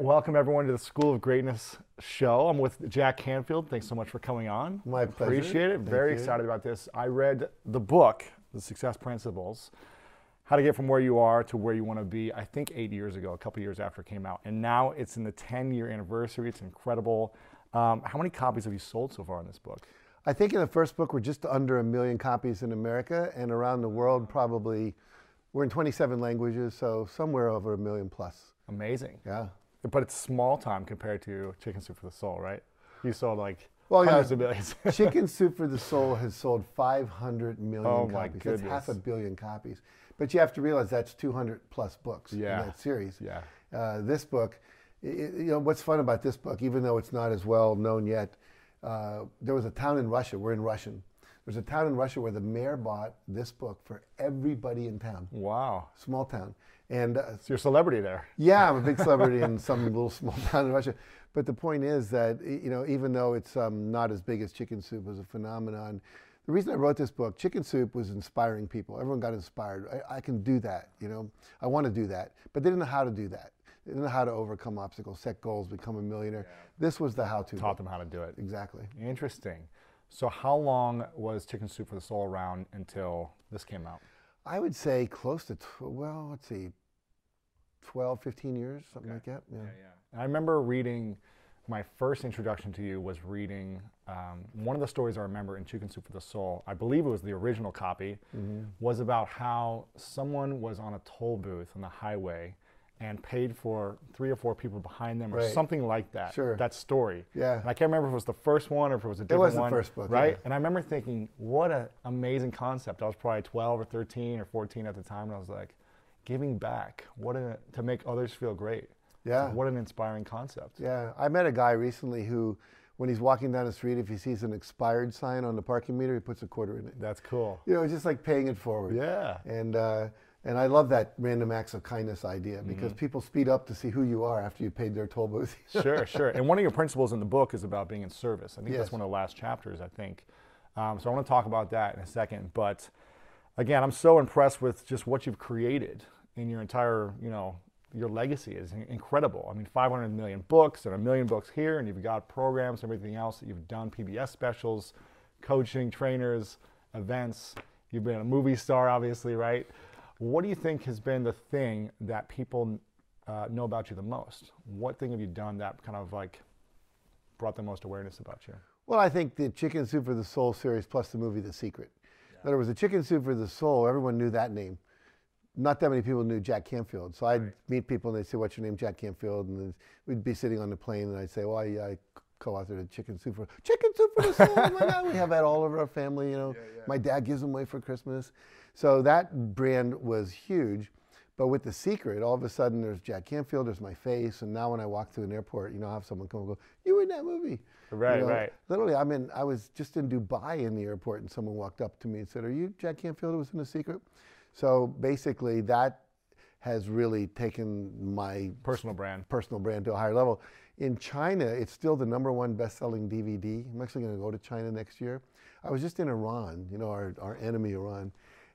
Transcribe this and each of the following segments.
Welcome everyone to the School of Greatness show. I'm with Jack Canfield. Thanks so much for coming on. My pleasure. Appreciate it. Thank Very you. excited about this. I read the book, The Success Principles, how to get from where you are to where you want to be, I think eight years ago, a couple years after it came out. And now it's in the 10 year anniversary. It's incredible. Um, how many copies have you sold so far in this book? I think in the first book we're just under a million copies in America, and around the world probably we're in 27 languages, so somewhere over a million plus. Amazing. Yeah. But it's small time compared to Chicken Soup for the Soul, right? You sold like Well, yeah. hundreds of millions. Chicken Soup for the Soul has sold 500 million Oh, my copies. That's half a billion copies. But you have to realize that's 200 plus books Yeah. in that series. yeah. Uh, this book, i- i- you know, what's fun about this book, even though it's not as well known yet, uh, there was a town in Russia. We're in Russian. There's a town in Russia where the mayor bought this book for everybody in town. Wow. Small town, and uh, So you're a celebrity there. yeah, I'm a big celebrity in some little small town in Russia. But the point is that you know, even though it's um, not as big as Chicken Soup as a phenomenon, the reason I wrote this book, Chicken Soup, was inspiring people. Everyone got inspired. I, I can do that. You know, I want to do that, but they didn't know how to do that. They didn't know how to overcome obstacles, set goals, become a millionaire. This was the how-to. Taught book. them how to do it. Exactly. Interesting. So how long was Chicken Soup for the Soul around until this came out? I would say close to, tw- well, let's see, 12, 15 years, something like that. Yeah. And I remember reading, my first introduction to you was reading um, one of the stories I remember in Chicken Soup for the Soul. I believe it was the original copy. Mm-hmm. Was about how someone was on a toll booth on the highway and paid for three or four people behind them or Right. something like that. Sure. That story. Yeah. And I can't remember if it was the first one or if it was a different one. It was the first book, Right. yeah. And I remember thinking, what an amazing concept. I was probably 12 or 13 or 14 at the time, and I was like, giving back, what a, to make others feel great. Yeah. What an inspiring concept. Yeah, I met a guy recently who, when he's walking down the street, if he sees an expired sign on the parking meter, he puts a quarter in it. That's cool. You know, it's just like paying it forward. Yeah. And uh, and I love that random acts of kindness idea Mm-hmm. because people speed up to see who you are after you paid their toll booth. sure, sure. And one of your principles in the book is about being in service. I think that's one of the last chapters, I think. Um, so I want to talk about that in a second. But again, I'm so impressed with just what you've created in your entire, you know, your legacy is incredible. I mean, 500 million books and a million books here, and you've got programs, everything else that you've done, PBS specials, coaching, trainers, events. You've been a movie star, obviously, right? What do you think has been the thing that people uh, know about you the most? What thing have you done that kind of like brought the most awareness about you? Well, I think the Chicken Soup for the Soul series plus the movie The Secret. In other words, the Chicken Soup for the Soul, everyone knew that name. Not that many people knew Jack Canfield. So I'd meet people and they'd say, What's your name? Jack Canfield. And then we'd be sitting on the plane and I'd say, Well, I, I co authored a Chicken Soup for Chicken Soup for the Soul. oh my God. We have that all over our family. You know, my dad gives them away for Christmas. So that brand was huge. But with The Secret, all of a sudden there's Jack Canfield, there's my face. And now when I walk through an airport, you know, I have someone come and go, You were in that movie. You Right, know, right. Literally, I mean, I was just in Dubai in the airport, and someone walked up to me and said, "Are you Jack Canfield who was in The Secret?" So basically, that has really taken my Personal brand. personal brand to a higher level. In China, it's still the number one best-selling DVD. I'm actually going to go to China next year. I was just in Iran, you know, our, our enemy Iran,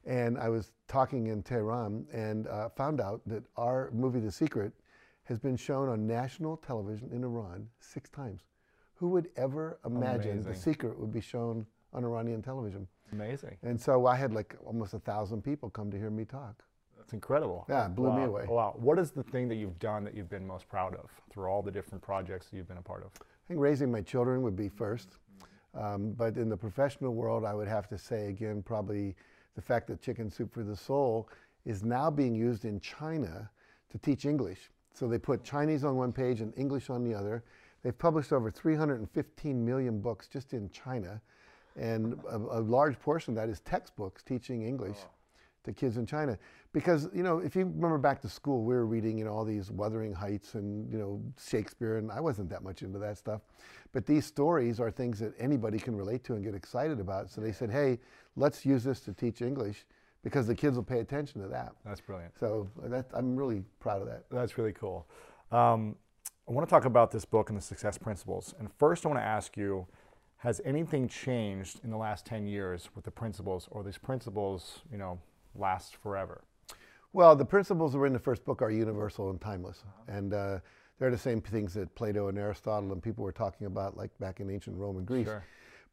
and I was talking in Tehran and uh, found out that our movie The Secret has been shown on national television in Iran six times. Who would ever imagine The Secret would be shown on Iranian television? Amazing. And so I had like almost a thousand people come to hear me talk. That's incredible. Yeah, it blew me away. Wow. What is the thing that you've done that you've been most proud of through all the different projects that you've been a part of? I think raising my children would be first. Um, but in the professional world, I would have to say again, probably the fact that Chicken Soup for the Soul is now being used in China to teach English. So they put Chinese on one page and English on the other. They've published over 315 million books just in China. And a, a large portion of that is textbooks teaching English oh. To kids in China. Because, you know, if you remember back to school, we were reading, you know, all these Wuthering Heights and, you know, Shakespeare, and I wasn't that much into that stuff. But these stories are things that anybody can relate to and get excited about. So they said, hey, let's use this to teach English because the kids will pay attention to that. That's brilliant. So that, I'm really proud of that. That's really cool. Um, I want to talk about this book and the success principles. And first, I want to ask you has anything changed in the last 10 years with the principles, or these principles, you know, last forever? Well, the principles that were in the first book are universal and timeless, and uh, they're the same things that Plato and Aristotle and people were talking about, like back in ancient Rome and Greece. Sure.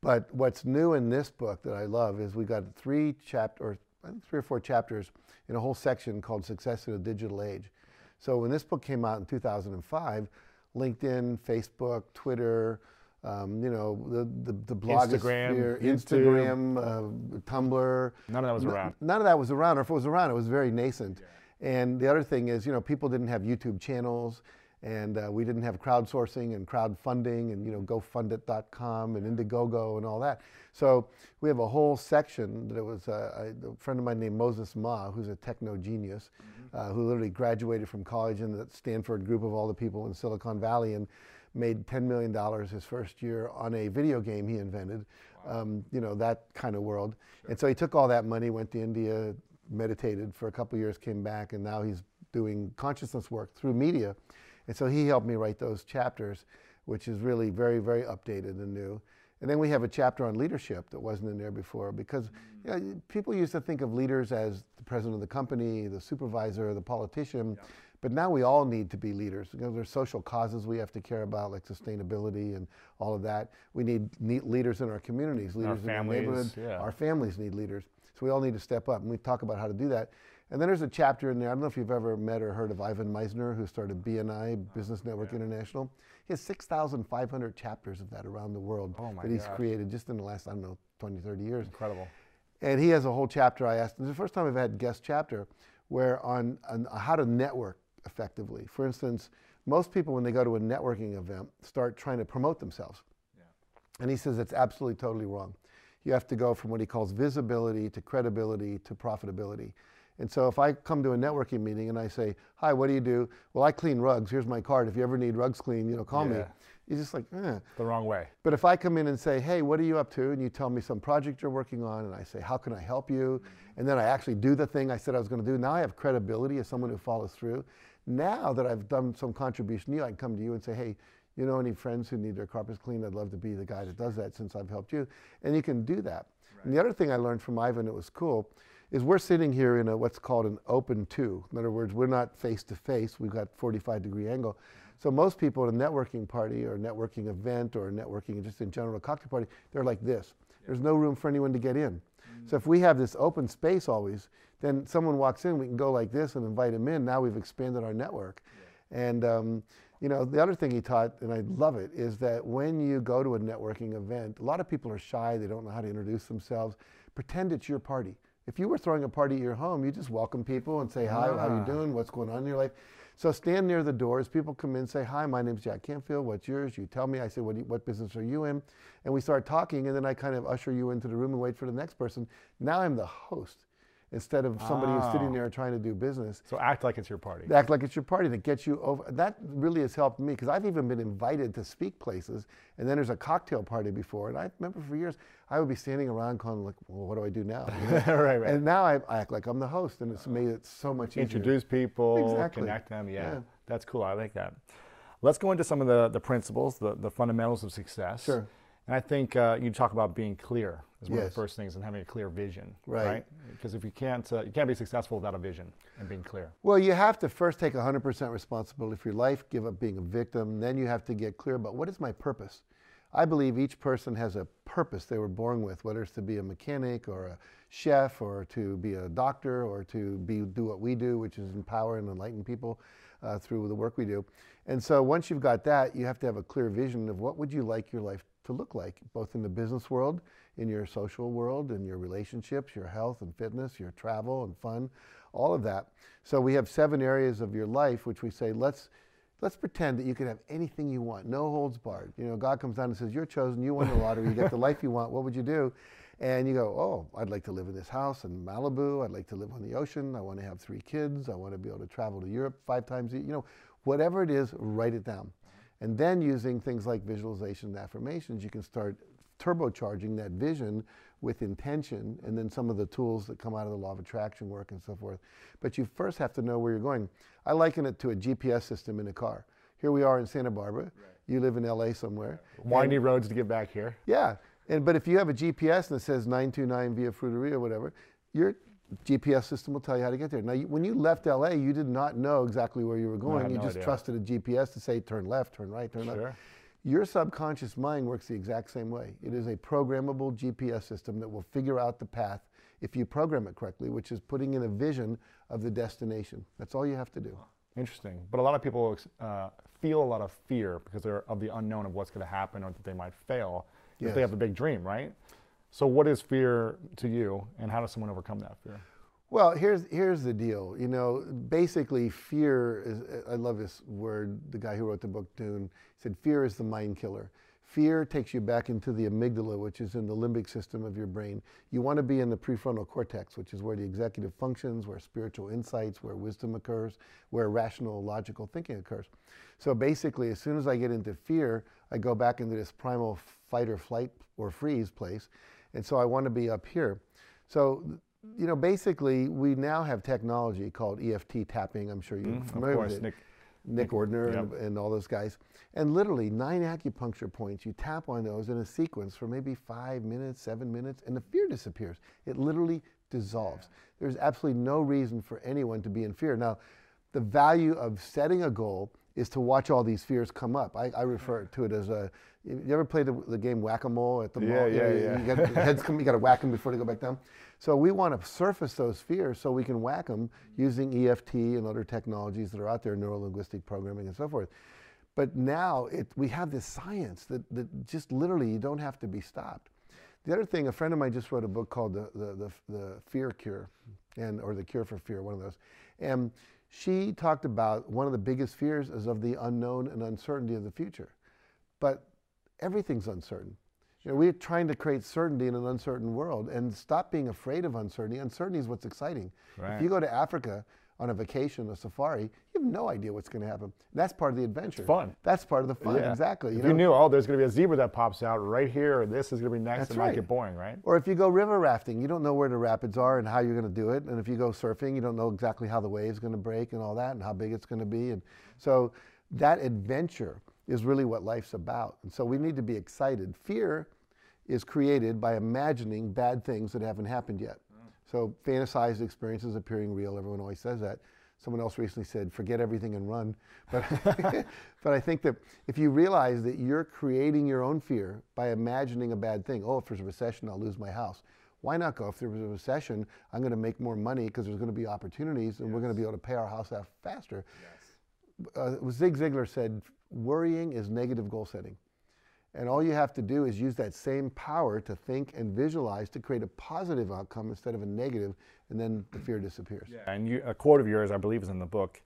But what's new in this book that I love is we got three chapter, or three or four chapters in a whole section called "Success in a Digital Age." So when this book came out in 2005, LinkedIn, Facebook, Twitter, um, you know, the the, the blogosphere, Instagram, Instagram, uh, Tumblr. None of that was around. None of that was around, or if it was around, it was very nascent. And the other thing is, you know, people didn't have YouTube channels, and uh, we didn't have crowdsourcing and crowdfunding, and you know, GoFundIt.com and Indiegogo and all that. So we have a whole section that it was uh, a, a friend of mine named Moses Ma, who's a techno genius, uh, who literally graduated from college in the Stanford group of all the people in Silicon Valley and made $10 million his first year on a video game he invented, um, you know, that kind of world. And so he took all that money, went to India, meditated for a couple years, came back, and now he's doing consciousness work through media. And so he helped me write those chapters, which is really very, very updated and new. And then we have a chapter on leadership that wasn't in there before because you know, people used to think of leaders as the president of the company, the supervisor, the politician. But now we all need to be leaders because there's social causes we have to care about, like sustainability and all of that. We need neat leaders in our communities, leaders in our families, neighborhoods. yeah. Our families need leaders. So we all need to step up, and we talk about how to do that. And then there's a chapter in there. I don't know if you've ever met or heard of Ivan Misner, who started BNI, Business Network International. He has 6,500 chapters of that around the world Oh that he's gosh. created just in the last, I don't know, 20, 30 years. Incredible. And he has a whole chapter I asked. This is the first time I've had guest chapter where on, on how to network effectively. For instance, most people when they go to a networking event start trying to promote themselves. And he says it's absolutely totally wrong. You have to go from what he calls visibility to credibility to profitability. And so if I come to a networking meeting and I say, "Hi, what do you do?" Well, I clean rugs. Here's my card. If you ever need rugs cleaned, you know, call me. Yeah. You're just like, eh. The wrong way. But if I come in and say, hey, what are you up to? And you tell me some project you're working on, and I say, how can I help you? And then I actually do the thing I said I was going to do. Now I have credibility as someone who follows through. Now that I've done some contribution to you, I can come to you and say, hey, you know any friends who need their carpets cleaned? I'd love to be the guy that does that since I've helped you. And you can do that. And the other thing I learned from Ivan that was cool is we're sitting here in a what's called an open two. In other words, we're not face to face. We've got 45 degree angle. So most people at a networking party or a networking event or a networking just in general a cocktail party, they're like this. There's no room for anyone to get in. Mm. So if we have this open space always, then someone walks in, we can go like this and invite them in. Now we've expanded our network. And um, you know, the other thing he taught, and I love it, is that when you go to a networking event, a lot of people are shy, they don't know how to introduce themselves. Pretend it's your party. If you were throwing a party at your home, you just welcome people and say, hi, how you Ah. doing? What's going on in your life? So stand near the doors. People come in, say, hi, my name's Jack Canfield. What's yours? You tell me. I say, what, you- what business are you in? And we start talking, and then I kind of usher you into the room and wait for the next person. Now I'm the host instead of somebody who's sitting Oh. there trying to do business So act like it's your party. act like it's your party that gets you over that really has helped me because i've even been invited to speak places and then there's a cocktail party before and i remember for years i would be standing around of like well what do i do now You know? right, right. and now I, I act like i'm the host and it's made it so much easier Introduce people, Exactly. connect them. Yeah, Yeah. that's cool. I like that. Let's go into some of the, the principles, the, the fundamentals of success. Sure. And I think uh, you talk about being clear is one of the first things and having a clear vision. Right. Because if you can't, uh, you can't be successful without a vision and being clear. Well, you have to first take 100% responsibility for your life, give up being a victim. Then you have to get clear about what is my purpose. I believe each person has a purpose they were born with, whether it's to be a mechanic or a chef or to be a doctor or to be, do what we do, which is empower and enlighten people uh, through the work we do. And so once you've got that, you have to have a clear vision of what would you like your life to look like, both in the business world, in your social world, in your relationships, your health and fitness, your travel and fun, all of that. So we have seven areas of your life which we say let's let's pretend that you can have anything you want, no holds barred. You know, God comes down and says, "You're chosen. You won the lottery. You get the life you want. What would you do?" And you go, "Oh, I'd like to live in this house in Malibu. I'd like to live on the ocean. I want to have three kids. I want to be able to travel to Europe five times. a You know, whatever it is, write it down." And then using things like visualization and affirmations, you can start turbocharging that vision with intention and then some of the tools that come out of the law of attraction work and so forth. But you first have to know where you're going. I liken it to a GPS system in a car. Here we are in Santa Barbara. You live in LA somewhere. Windy roads to get back here. Yeah. And but if you have a GPS and it says 929 via Fruiteria or whatever, you're GPS system will tell you how to get there. Now, you, when you left LA, you did not know exactly where you were going. you no just idea. trusted a GPS to say turn left, turn right, turn left. Your subconscious mind works the exact same way. It is a programmable GPS system that will figure out the path if you program it correctly, which is putting in a vision of the destination. That's all you have to do. Interesting. But a lot of people uh, feel a lot of fear because they're of the unknown of what's going to happen or that they might fail if Yes. they have a big dream, right? So, what is fear to you, and how does someone overcome that fear? Well, here's here's the deal. You know, basically, fear is. I love this word. The guy who wrote the book Dune said, "Fear is the mind killer." Fear takes you back into the amygdala, which is in the limbic system of your brain. You want to be in the prefrontal cortex, which is where the executive functions, where spiritual insights, where wisdom occurs, where rational, logical thinking occurs. So basically, as soon as I get into fear, I go back into this primal fight or flight or freeze place. And so I want to be up here. So, you know, basically, we now have technology called EFT tapping. I'm sure you're Mm, familiar course, with it. Nick. Nick Ortner Yep. and all those guys. And literally nine acupuncture points, you tap on those in a sequence for maybe five minutes, seven minutes, and the fear disappears. It literally dissolves. There's absolutely no reason for anyone to be in fear. Now, the value of setting a goal is to watch all these fears come up. I, I refer to it as a. You ever play the, the game whack-a-mole at the Yeah, mall? You yeah, you- yeah. You got heads come, you got to whack them before they go back down. So we want to surface those fears so we can whack them using EFT and other technologies that are out there, neuro-linguistic programming and so forth. But now it, we have this science that, that just literally you don't have to be stopped. The other thing, a friend of mine just wrote a book called the, the, the, the Fear Cure, and or the Cure for Fear, one of those. And she talked about one of the biggest fears is of the unknown and uncertainty of the future. But everything's uncertain. You know, we're trying to create certainty in an uncertain world and stop being afraid of uncertainty. Uncertainty is what's exciting. Right. If you go to Africa on a vacation, a safari, you have no idea what's going to happen. That's part of the adventure. fun. That's part of the fun, Yeah. exactly. If know? you knew, oh, there's going to be a zebra that pops out right here, or this is going to be next, That's it might get boring, right? Or if you go river rafting, you don't know where the rapids are and how you're going to do it. And if you go surfing, you don't know exactly how the wave's going to break and all that and how big it's going to be. And so that adventure is really what life's about. And so we need to be excited. Fear is created by imagining bad things that haven't happened yet. So fantasized experiences appearing real. Everyone always says that. Someone else recently said, forget everything and run. But, but I think that if you realize that you're creating your own fear by imagining a bad thing, oh, if there's a recession, I'll lose my house. Why not go? If there was a recession, I'm going to make more money because there's going to be opportunities and we're going to be able to pay our house off faster. Uh, Zig Ziglar said, worrying is negative goal setting. And all you have to do is use that same power to think and visualize to create a positive outcome instead of a negative, and then the fear disappears. Yeah, and you, a quote of yours, I believe, is in the book,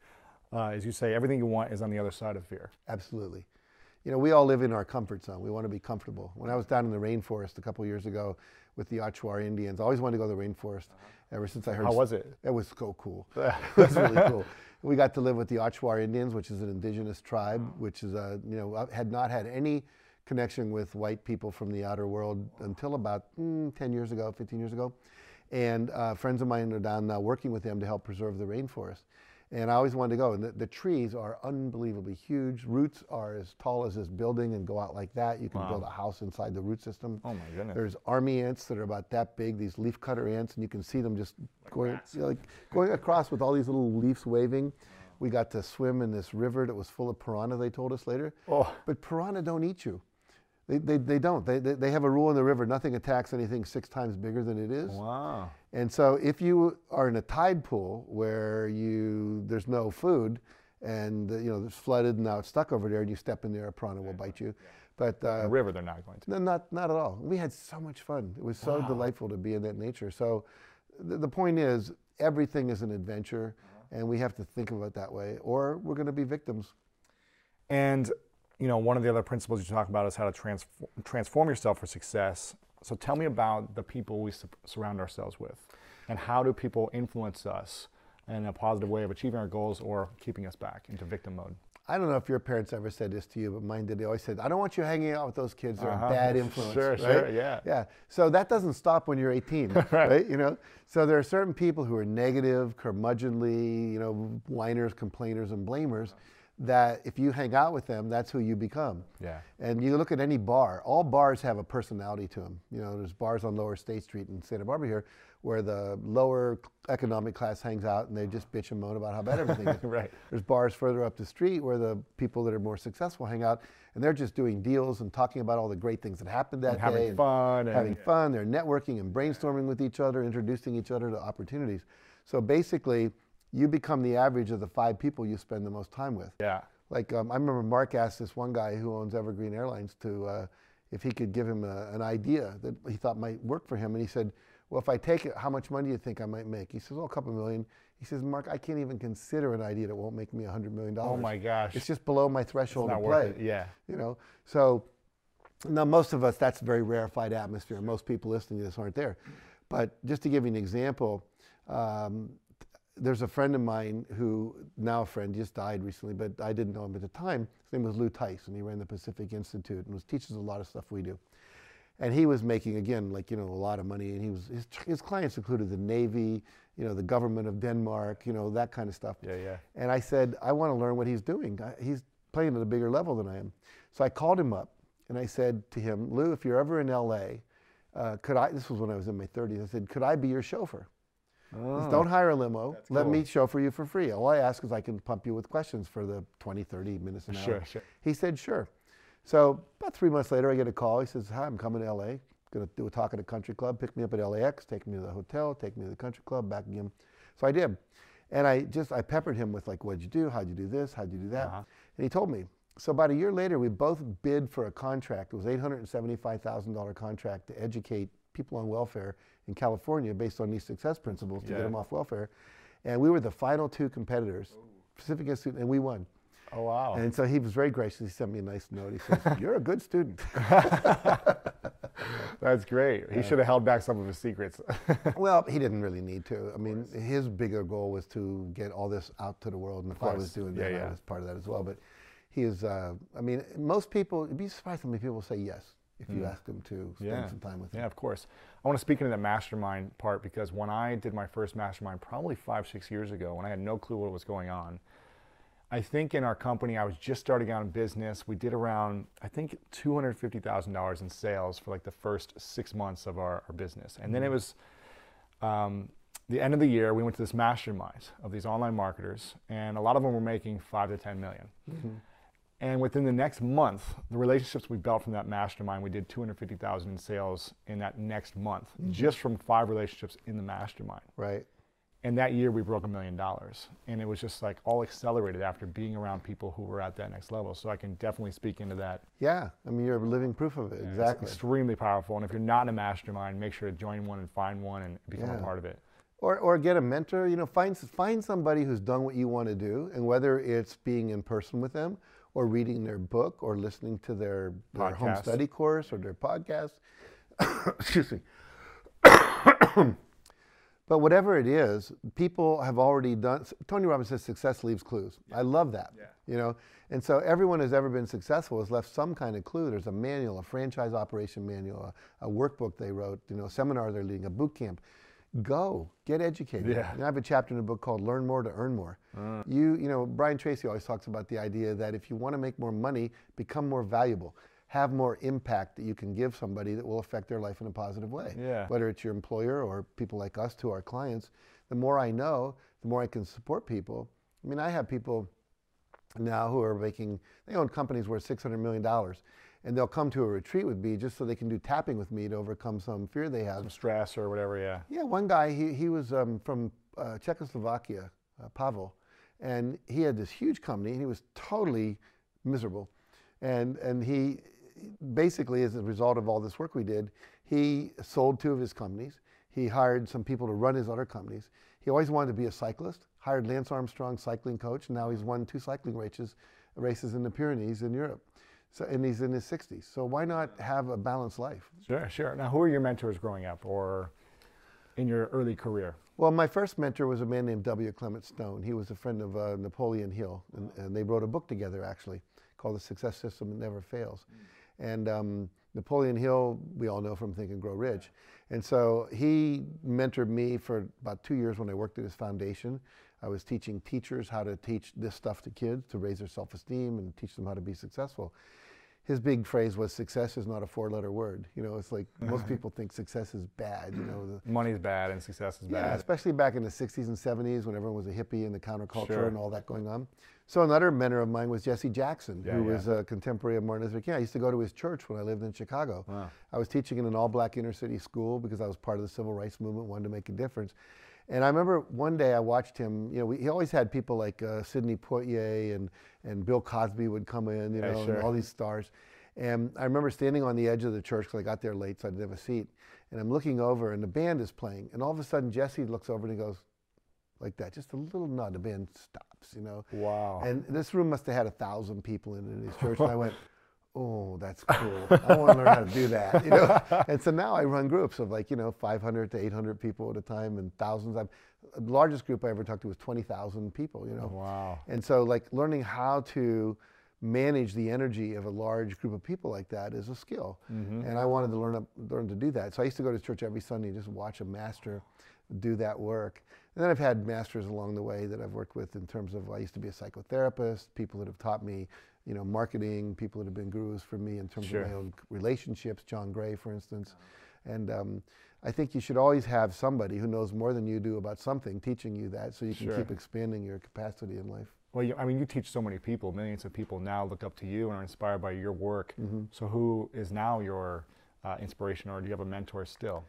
uh, is you say, everything you want is on the other side of fear. Absolutely. You know, we all live in our comfort zone. We want to be comfortable. When I was down in the rainforest a couple years ago with the Achuar Indians, I always wanted to go to the rainforest uh-huh. ever since I heard. How was it? It was so cool. it was really cool. We got to live with the Achuar Indians, which is an indigenous tribe, uh-huh. which is a, you know, uh, had not had any connection with white people from the outer world until about mm, 10 years ago, 15 years ago. And uh, friends of mine are down now working with them to help preserve the rainforest. And I always wanted to go. And the, the trees are unbelievably huge. Roots are as tall as this building and go out like that. You can Wow. build a house inside the root system. Oh my goodness. There's army ants that are about that big, these leaf cutter ants, and you can see them just going, you know, like going across with all these little leaves waving. We got to swim in this river that was full of piranha, they told us later. Oh. But piranha don't eat you. They, they, they don't. They, they, they have a rule in the river nothing attacks anything six times bigger than it is. Wow. And so if you are in a tide pool where you there's no food and uh, you know it's flooded and now it's stuck over there and you step in there, a piranha will bite you. But uh, The river, they're not going to. no, not not at all. We had so much fun. It was so delightful to be in that nature. So th- the point is, everything is an adventure, and we have to think of it that way, or we're going to be victims. And you know, one of the other principles you talk about is how to transform, transform yourself for success. So tell me about the people we sur- surround ourselves with, and how do people influence us in a positive way of achieving our goals or keeping us back into victim mode? I don't know if your parents ever said this to you, but mine did. They always said, "I don't want you hanging out with those kids. They're Uh-huh. a bad influence." Sure, right? sure, yeah. Yeah. So that doesn't stop when you're 18, right. You know. So there are certain people who are negative, curmudgeonly, you know, whiners, complainers, and blamers. That if you hang out with them, that's who you become. Yeah. And you look at any bar, all bars have a personality to them. You know, there's bars on Lower State Street in Santa Barbara here where the lower economic class hangs out and they just bitch and moan about how bad everything is. Right. There's bars further up the street where the people that are more successful hang out and they're just doing deals and talking about all the great things that happened that And having day. and fun and- having fun. They're networking and brainstorming with each other, introducing each other to opportunities. So basically, you become the average of the five people you spend the most time with. Yeah. Like um, I remember Mark asked this one guy who owns Evergreen Airlines to uh, if he could give him a, an idea that he thought might work for him, and he said, "Well, if I take it, how much money do you think I might make?" He says, "Oh, a couple million." He says, "Mark, I can't even consider an idea that won't make me a hundred million dollars. Oh my gosh. It's just below my It's threshold not to worth play." it. Yeah. You know, so now most of us that's a very rarefied atmosphere. Most people listening to this aren't there. But just to give you an example, um, there's a friend of mine who now a friend just died recently, but I didn't know him at the time. His name was Lou Tice, and he ran the Pacific Institute and was teaches a lot of stuff we do. And he was making again like you know a lot of money, and he was his, his clients included the Navy, you know, the government of Denmark, you know that kind of stuff. Yeah, yeah. And I said, I want to learn what he's doing. I- He's playing at a bigger level than I am. So I called him up and I said to him, Lou, if you're ever in LA, uh, could I, this was when I was in my 30s, I said, could I be your chauffeur? Said, Don't hire a limo. Let cool. me chauffeur you for free. All I ask is I can pump you with questions for the 20, 30 minutes an hour. Sure, sure. He said, sure. So about three months later, I get a call. He says, hi, I'm coming to LA. Going to do a talk at a country club. Pick me up at LAX. Take me to the hotel. Take me to the country club. Back again. So I did. And I just, I peppered him with like, what'd you do? How'd you do this? How'd you do that? Uh-huh. And he told me. So about a year later, we both bid for a contract. It was $875,000 contract to educate people on welfare in California based on these success principles to Yeah. get them off welfare. And we were the final two competitors, Pacific Institute, and we won. Oh wow. And so he was very gracious. He sent me a nice note. He says, "You're a good student." That's great. He should have held back some of his secrets. well, he didn't really need to. I mean, his bigger goal was to get all this out to the world, and if I was doing Yeah, that, yeah. I was part of that as well. But he is. Uh, I mean, most people. You'd be surprised how many people say yes if you hmm. ask them to spend yeah. some time with them. Yeah, of course. I want to speak into the mastermind part because when I did my first mastermind, probably five, six years ago, when I had no clue what was going on, I think in our company, I was just starting out in business. We did around, I think, $250,000 in sales for like the first six months of our, our business. And then it hmm. was um, the end of the year, we went to this mastermind of these online marketers, and a lot of them were making five to 10 million. Mm-hmm. And within the next month, the relationships we built from that mastermind, we did 250,000 in sales in that next month, mm-hmm. just from five relationships in the mastermind. Right. And that year we broke a million dollars. And it was just like all accelerated after being around people who were at that next level. So I can definitely speak into that. Yeah. I mean, you're living proof of it. It's exactly. extremely powerful. And if you're not in a mastermind, make sure to join one and find one and become a part of it. Or, or get a mentor. You know, find find somebody who's done what you want to do, and whether it's being in person with them, or reading their book, or listening to their, their home study course, or their podcast. Excuse me. but whatever it is, people have already done. Tony Robbins says success leaves clues. I love that. Yeah. You know, and so everyone who's ever been successful has left some kind of clue. There's a manual, a franchise operation manual, a, a workbook they wrote, you know, a seminar they're leading, a boot camp. Go get educated. Yeah. And I have a chapter in a book called "Learn More to Earn More." Uh. You, you know, Brian Tracy always talks about the idea that if you want to make more money, become more valuable, have more impact that you can give somebody that will affect their life in a positive way. Yeah. Whether it's your employer or people like us to our clients, the more I know, the more I can support people. I mean, I have people now who are making, they own companies worth $600 million. And they'll come to a retreat with me just so they can do tapping with me to overcome some fear they have. Some stress or whatever, yeah. Yeah, one guy, he, he was um, from uh, Czechoslovakia, uh, Pavel, and he had this huge company and he was totally miserable. And, and he basically, as a result of all this work we did, he sold two of his companies. He hired some people to run his other companies. He always wanted to be a cyclist, hired Lance Armstrong, cycling coach, and now he's won two cycling races, races in the Pyrenees in Europe. So, and he's in his 60s. So why not have a balanced life? Sure, sure. Now, who are your mentors growing up or in your early career? Well, my first mentor was a man named W. Clement Stone. He was a friend of uh, Napoleon Hill, and, and they wrote a book together actually called The Success System That Never Fails. And um, Napoleon Hill, we all know from Think and Grow Rich. And so he mentored me for about two years when I worked at his foundation. I was teaching teachers how to teach this stuff to kids to raise their self esteem and teach them how to be successful. His big phrase was success is not a four letter word. You know, it's like most people think success is bad. You know, Money's bad and success is yeah, bad. especially back in the 60s and 70s when everyone was a hippie and the counterculture Sure. and all that going on. So another mentor of mine was Jesse Jackson, Yeah, who yeah. was a contemporary of Martin Luther King. I used to go to his church when I lived in Chicago. Wow. I was teaching in an all-black inner city school because I was part of the civil rights movement, wanted to make a difference. And I remember one day I watched him. You know, we, he always had people like uh, Sidney Poitier and and Bill Cosby would come in. You Yeah, know, sure. and all these stars. And I remember standing on the edge of the church because I got there late, so I didn't have a seat. And I'm looking over, and the band is playing. And all of a sudden, Jesse looks over and he goes, like that, just a little nod. The band stops, you know. Wow. And this room must have had a thousand people in it in his church. and I went, oh, that's cool. I want to learn how to do that, you know. And so now I run groups of like, you know, 500 to 800 people at a time and thousands. I've, the largest group I ever talked to was 20,000 people, you know. wow. And so, like, learning how to manage the energy of a large group of people like that is a skill. Mm-hmm. And I wanted to learn, up- learn to do that. So I used to go to church every Sunday and just watch a master do that work. And then I've had masters along the way that I've worked with in terms of I used to be a psychotherapist, people that have taught me, you know, marketing, people that have been gurus for me in terms Sure. of my own relationships, John Gray, for instance. And um, I think you should always have somebody who knows more than you do about something teaching you that so you can Sure. keep expanding your capacity in life. Well, you, I mean, you teach so many people. Millions of people now look up to you and are inspired by your work. Mm-hmm. So, who is now your uh, inspiration, or do you have a mentor still?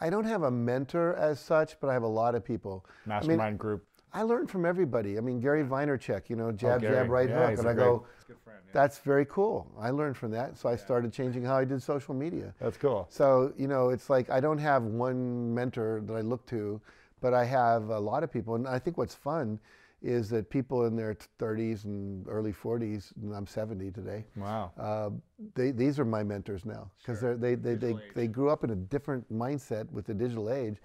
I don't have a mentor as such, but I have a lot of people. Mastermind group. I learn from everybody. I mean, Gary Vaynerchuk, you know, jab, Gary. jab, right Yeah, hook. And I great- go, he's good friend. Yeah. that's very cool. I learned from that. So I started changing how I did social media. That's cool. So, you know, it's like I don't have one mentor that I look to, but I have a lot of people. And I think what's fun is that people in their 30s and early 40s, and I'm 70 today, Wow. uh, they, these are my mentors now because they they, they, they, they grew up in a different mindset with the digital age.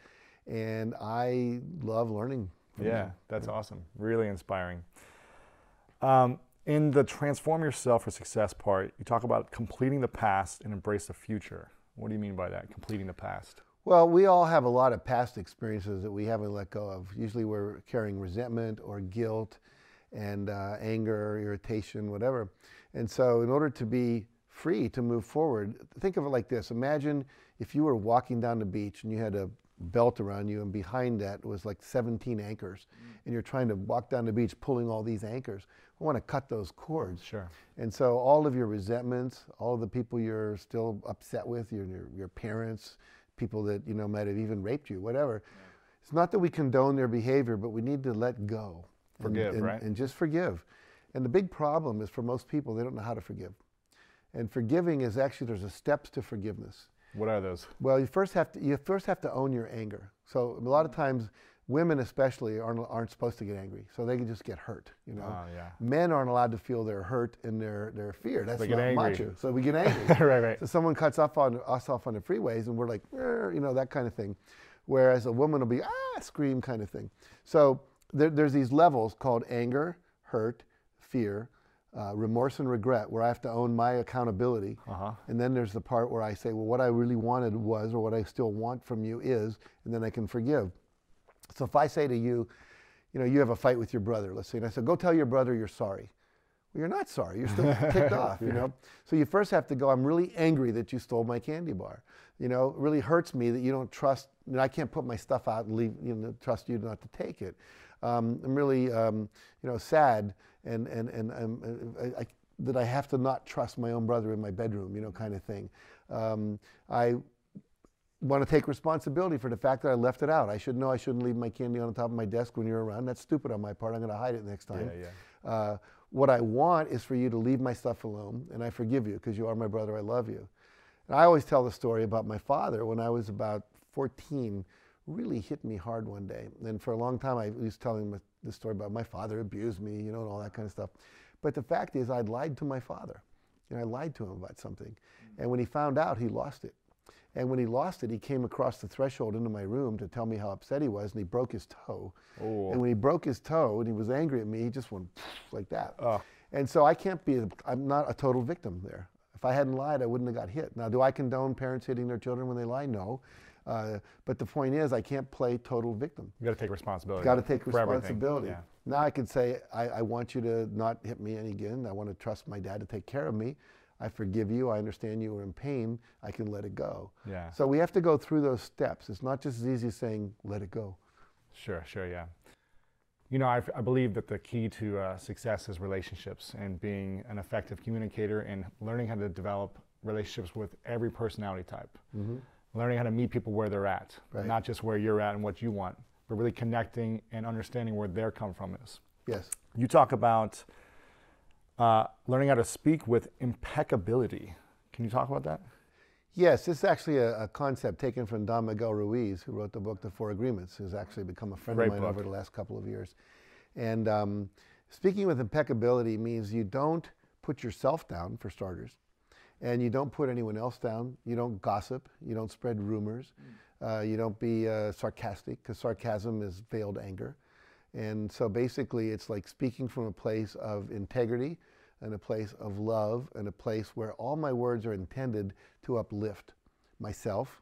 And I love learning. Yeah, that's awesome. Really inspiring. Um, in the transform yourself for success part, you talk about completing the past and embrace the future. What do you mean by that? Completing the past. Well, we all have a lot of past experiences that we haven't let go of. Usually we're carrying resentment or guilt and uh, anger, irritation, whatever. And so, in order to be free to move forward, think of it like this Imagine if you were walking down the beach and you had a belt around you, and behind that was like 17 anchors, mm. and you're trying to walk down the beach pulling all these anchors. I want to cut those cords. Sure. And so all of your resentments, all of the people you're still upset with, your, your, your parents, people that you know might have even raped you, whatever. It's not that we condone their behavior, but we need to let go. and- Forgive, and, right? And just forgive. And the big problem is for most people, they don't know how to forgive. And forgiving is actually there's a steps to forgiveness. What are those? Well, you first have to you first have to own your anger. So a lot of times, women especially aren't aren't supposed to get angry, so they can just get hurt. You know, Oh, yeah. men aren't allowed to feel their hurt and their their fear. That's They get not angry. macho. So we get angry. right, right. so someone cuts off on us off on the freeways, and we're like, you know, that kind of thing. Whereas a woman will be ah scream kind of thing. So there, there's these levels called anger, hurt, fear, uh, remorse, and regret, where I have to own my accountability. Uh-huh. And then there's the part where I say, well, what I really wanted was, or what I still want from you is, and then I can forgive. So if I say to you, you know, you have a fight with your brother, let's say, and I said, go tell your brother you're sorry. Well, you're not sorry. You're still ticked off, you know. So you first have to go. I'm really angry that you stole my candy bar. You know, it really hurts me that you don't trust. You know, I can't put my stuff out and leave. You know, trust you not to take it. Um, I'm really, um, you know, sad and and and um, I, I, that I have to not trust my own brother in my bedroom. You know, kind of thing. Um, I want to take responsibility for the fact that I left it out. I should know I shouldn't leave my candy on the top of my desk when you're around. That's stupid on my part. I'm going to hide it next time. Yeah, yeah. Uh, what I want is for you to leave my stuff alone, and I forgive you because you are my brother. I love you. And I always tell the story about my father when I was about 14. Really hit me hard one day, and for a long time I was telling him the story about my father abused me, you know, and all that kind of stuff. But the fact is, I'd lied to my father, and I lied to him about something. And when he found out, he lost it. And when he lost it, he came across the threshold into my room to tell me how upset he was, and he broke his toe. Oh. And when he broke his toe and he was angry at me, he just went like that. Oh. And so I can't be, a, I'm not a total victim there. If I hadn't lied, I wouldn't have got hit. Now, do I condone parents hitting their children when they lie? No. Uh, but the point is, I can't play total victim. You got to take responsibility. Got to take responsibility. Yeah. Now I can say, I, I want you to not hit me any again. I want to trust my dad to take care of me. I forgive you. I understand you were in pain. I can let it go. Yeah. So we have to go through those steps. It's not just as easy as saying, let it go. Sure, sure, yeah. You know, I, I believe that the key to uh, success is relationships and being an effective communicator and learning how to develop relationships with every personality type. Learning how to meet people where they're at, Right. not just where you're at and what you want, but really connecting and understanding where their come from is. Yes. You talk about uh, learning how to speak with impeccability. Can you talk about that? Yes, this is actually a, a concept taken from Don Miguel Ruiz, who wrote the book The Four Agreements, who's actually become a friend Great of mine book. over the last couple of years. And um, speaking with impeccability means you don't put yourself down, for starters, and you don't put anyone else down. You don't gossip. You don't spread rumors. Uh, you don't be uh, sarcastic, because sarcasm is veiled anger. And so basically, it's like speaking from a place of integrity and a place of love and a place where all my words are intended to uplift myself,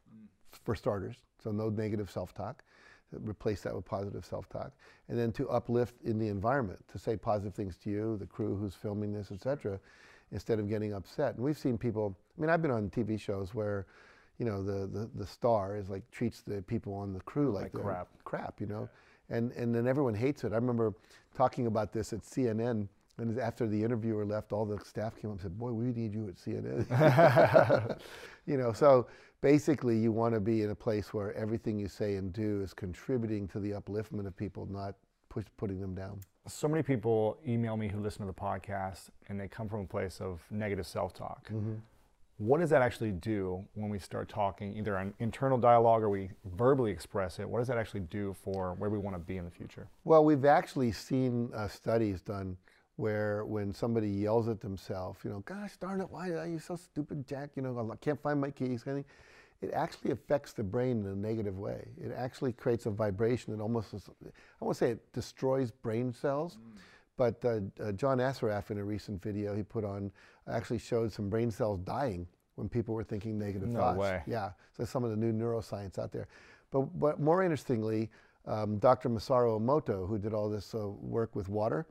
for starters. So, no negative self talk. Replace that with positive self talk. And then to uplift in the environment, to say positive things to you, the crew who's filming this, etc., instead of getting upset. And we've seen people, I mean, I've been on TV shows where, you know, the, the, the star is like treats the people on the crew like, Like crap. crap, you know, and and then everyone hates it. I remember talking about this at CNN, and after the interviewer left, all the staff came up and said, "Boy, we need you at CNN." you know, so basically, you want to be in a place where everything you say and do is contributing to the upliftment of people, not push, putting them down. So many people email me who listen to the podcast and they come from a place of negative self talk. What does that actually do when we start talking, either an internal dialogue or we verbally express it? What does that actually do for where we want to be in the future? Well, we've actually seen uh, studies done where when somebody yells at themselves, you know, gosh darn it, why are you so stupid, Jack? You know, I can't find my keys. Kind of thing. It actually affects the brain in a negative way. It actually creates a vibration that almost, is- I won't say it destroys brain cells, but uh, uh, John Assaraf in a recent video he put on actually showed some brain cells dying when people were thinking negative No thoughts. way. Yeah, so some of the new neuroscience out there. But, but more interestingly, um, Dr. Masaru Emoto, who did all this uh, work with water,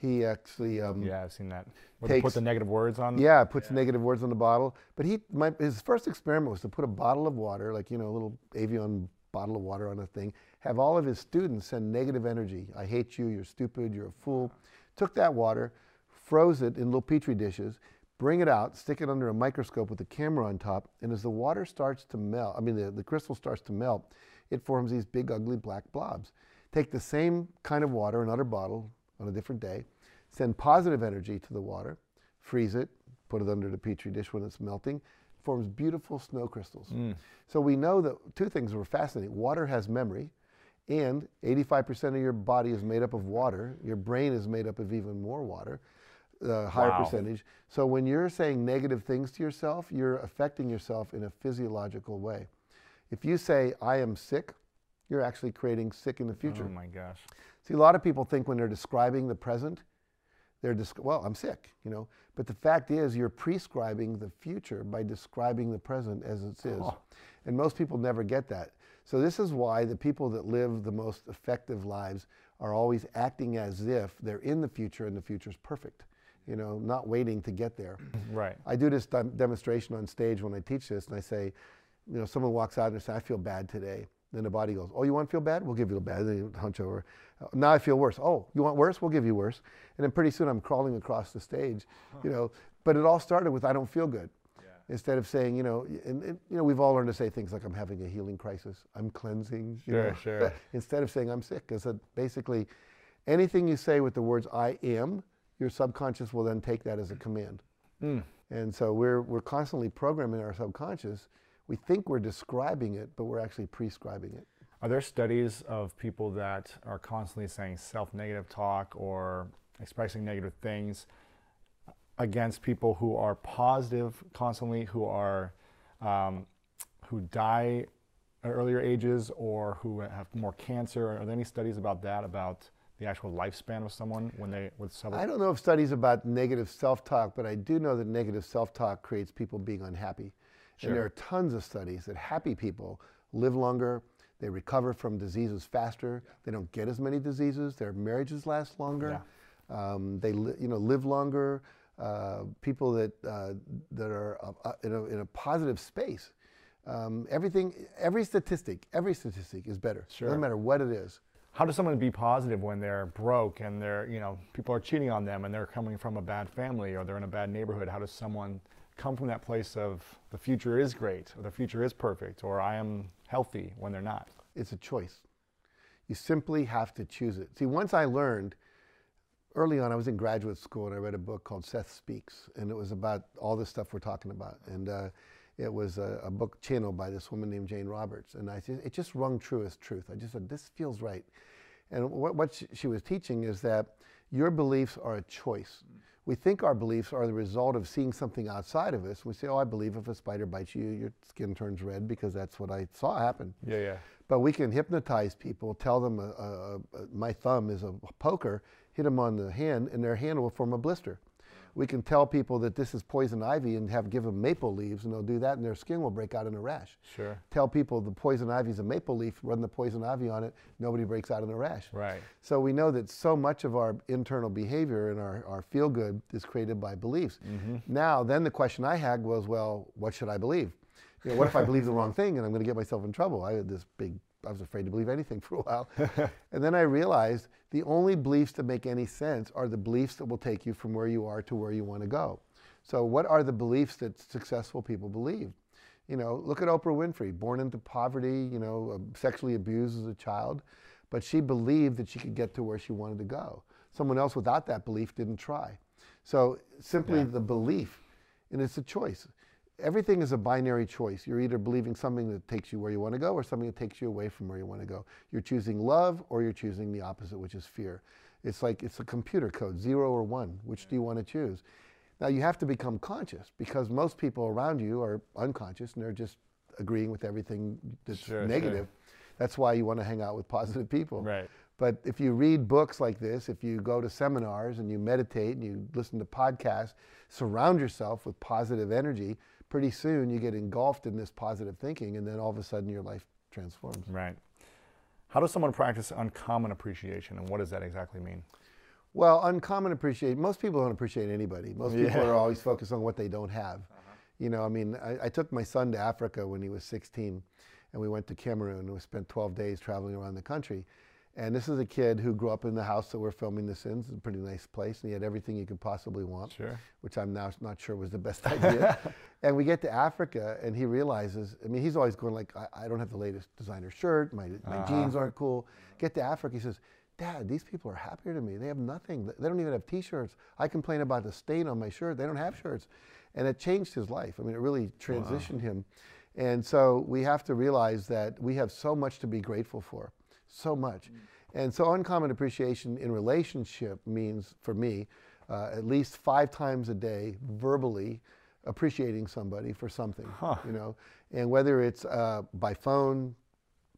he actually um, Yeah, I've seen that. Where they put the negative words on. yeah, puts negative words on the bottle. But he, my, his first experiment was to put a bottle of water, like you know, a little Evian bottle of water on a thing. Have all of his students send negative energy. I hate you. You're stupid. You're a fool. Took that water, froze it in little petri dishes, bring it out, stick it under a microscope with a camera on top, and as the water starts to melt, I mean the, the crystal starts to melt, it forms these big ugly black blobs. Take the same kind of water, another bottle on a different day, send positive energy to the water, freeze it, put it under the petri dish when it's melting, forms beautiful snow crystals. So we know that two things were fascinating. Water has memory, and 85% of your body is made up of water. Your brain is made up of even more water, uh, higher Wow. percentage. So when you're saying negative things to yourself, you're affecting yourself in a physiological way. If you say, I am sick, you're actually creating sick in the future. Oh my gosh. See, a lot of people think when they're describing the present, they're well, I'm sick, you know. But the fact is, you're prescribing the future by describing the present as it is, Oh. and most people never get that. So this is why the people that live the most effective lives are always acting as if they're in the future and the future's perfect, you know, not waiting to get there. Right. I do this dem- demonstration on stage when I teach this, and I say, you know, someone walks out and they say, I feel bad today. Then the body goes, Oh, you want to feel bad? We'll give you a bad. Then you hunch over. "Uh, Now I feel worse. Oh, you want worse? We'll give you worse. And then pretty soon I'm crawling across the stage, you know. But it all started with I don't feel good. Instead of saying, you know, and, and, you know, we've all learned to say things like I'm having a healing crisis, I'm cleansing. you Sure, know, sure. Instead of saying I'm sick, because basically, anything you say with the words I am, your subconscious will then take that as a command. And so we're, we're constantly programming our subconscious. We think we're describing it, but we're actually prescribing it. Are there studies of people that are constantly saying self negative talk or expressing negative things against people who are positive constantly, who are um, who die at earlier ages or who have more cancer? Are there any studies about that, about the actual lifespan of someone when they with self? I don't know of studies about negative self talk, but I do know that negative self talk creates people being unhappy. Sure. And there are tons of studies that happy people live longer, they recover from diseases faster, they don't get as many diseases, their marriages last longer, um, they li- you know live longer. Uh, people that uh, that are uh, uh, in, a, in a positive space. Um, everything, every statistic, every statistic is better. Sure. Doesn't matter what it is. How does someone be positive when they're broke and they're, you know, people are cheating on them and they're coming from a bad family or they're in a bad neighborhood? How does someone come from that place of the future is great or the future is perfect or I am healthy when they're not? It's a choice. You simply have to choose it. See, once I learned early on, I was in graduate school and I read a book called Seth Speaks, and it was about all this stuff we're talking about. And uh, it was a, a, book channeled by this woman named Jane Roberts, and I it just rung true as truth. I just said this feels right. And what, what she, she was teaching is that your beliefs are a choice. We think our beliefs are the result of seeing something outside of us. We say, "Oh, I believe if a spider bites you, your skin turns red because that's what I saw happen." Yeah, yeah. But we can hypnotize people, tell them uh, uh, uh, my thumb is a poker, hit them on the hand, and their hand will form a blister. We can tell people that this is poison ivy and have give them maple leaves, and they'll do that, and their skin will break out in a rash. Sure. Tell people the poison ivy is a maple leaf, run the poison ivy on it, nobody breaks out in a rash. Right. So we know that so much of our internal behavior and our, our feel good is created by beliefs. Mm-hmm. Now, then the question I had was, well, what should I believe? You know, what if I believe the wrong thing and I'm going to get myself in trouble? I had this big I was afraid to believe anything for a while. and then I realized the only beliefs that make any sense are the beliefs that will take you from where you are to where you want to go. So, what are the beliefs that successful people believe? You know, look at Oprah Winfrey, born into poverty, you know, sexually abused as a child, but she believed that she could get to where she wanted to go. Someone else without that belief didn't try. So, simply yeah. the belief, and it's a choice everything is a binary choice. You're either believing something that takes you where you want to go or something that takes you away from where you want to go. You're choosing love or you're choosing the opposite, which is fear. It's like it's a computer code, zero or one. Which do you want to choose? Now you have to become conscious because most people around you are unconscious and they're just agreeing with everything that's sure, negative. Sure. That's why you want to hang out with positive people. Right. But if you read books like this, if you go to seminars and you meditate and you listen to podcasts, surround yourself with positive energy, pretty soon you get engulfed in this positive thinking, and then all of a sudden your life transforms. Right. How does someone practice uncommon appreciation, and what does that exactly mean? Well, uncommon appreciation, most people don't appreciate anybody. Most yeah. people are always focused on what they don't have. Uh-huh. You know, I mean, I, I, took my son to Africa when he was 16, and we went to Cameroon, and we spent 12 days traveling around the country. And this is a kid who grew up in the house that we're filming this in. It's a pretty nice place, and he had everything you could possibly want. Sure. Which I'm now not sure was the best idea. and we get to Africa, and he realizes. I mean, he's always going like, I, I don't have the latest designer shirt. My my uh-huh. jeans aren't cool. Get to Africa, he says, Dad, these people are happier to me. They have nothing. They don't even have T-shirts. I complain about the stain on my shirt. They don't have shirts, and it changed his life. I mean, it really transitioned wow. him. And so we have to realize that we have so much to be grateful for so much. And so uncommon appreciation in relationship means, for me, uh, at least five times a day, verbally appreciating somebody for something, huh. you know, and whether it's uh, by phone,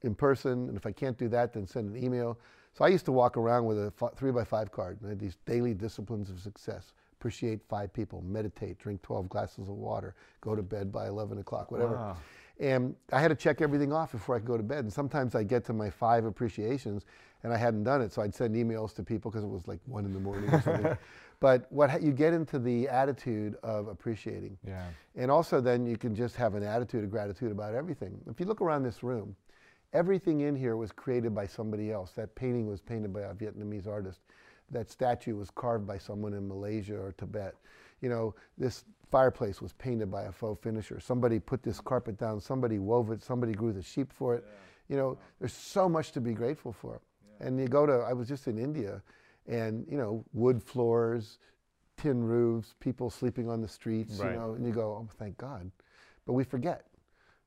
in person, and if I can't do that, then send an email. So I used to walk around with a f- three by five card. I had these daily disciplines of success. Appreciate five people, meditate, drink 12 glasses of water, go to bed by 11 o'clock, whatever. Wow. And I had to check everything off before I could go to bed. And sometimes I'd get to my five appreciations and I hadn't done it. So I'd send emails to people because it was like one in the morning or something. but what you get into the attitude of appreciating. Yeah. And also then you can just have an attitude of gratitude about everything. If you look around this room, everything in here was created by somebody else. That painting was painted by a Vietnamese artist. That statue was carved by someone in Malaysia or Tibet. You know, this fireplace was painted by a faux finisher. Somebody put this carpet down, somebody wove it, somebody grew the sheep for it. Yeah. You know, there's so much to be grateful for. Yeah. And you go to, I was just in India, and, you know, wood floors, tin roofs, people sleeping on the streets, right. you know, and you go, oh, thank God. But we forget.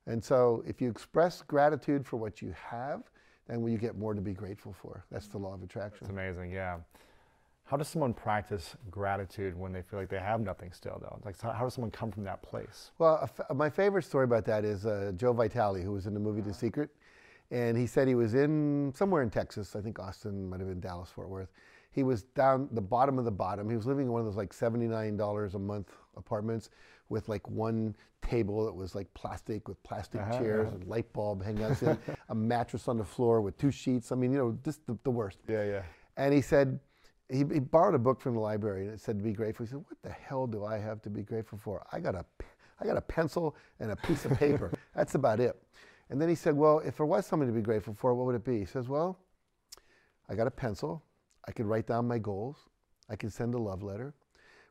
And so if you express gratitude for what you have, then you get more to be grateful for. That's the law of attraction. It's amazing, yeah. How does someone practice gratitude when they feel like they have nothing still, though? Like, how does someone come from that place? Well, my favorite story about that is uh, Joe Vitale, who was in the movie The Secret. And he said he was in somewhere in Texas, I think Austin, might have been Dallas, Fort Worth. He was down the bottom of the bottom. He was living in one of those like $79 a month apartments with like one table that was like plastic with plastic Uh-huh, chairs uh-huh. and light bulb hanging out, a mattress on the floor with two sheets. I mean, you know, just the, the worst. Yeah, yeah. And he said, he, he borrowed a book from the library and it said to be grateful. He said, what the hell do I have to be grateful for? I got a, I got a pencil and a piece of paper. That's about it. And then he said, well, if there was something to be grateful for, what would it be? He says, well, I got a pencil. I could write down my goals. I could send a love letter.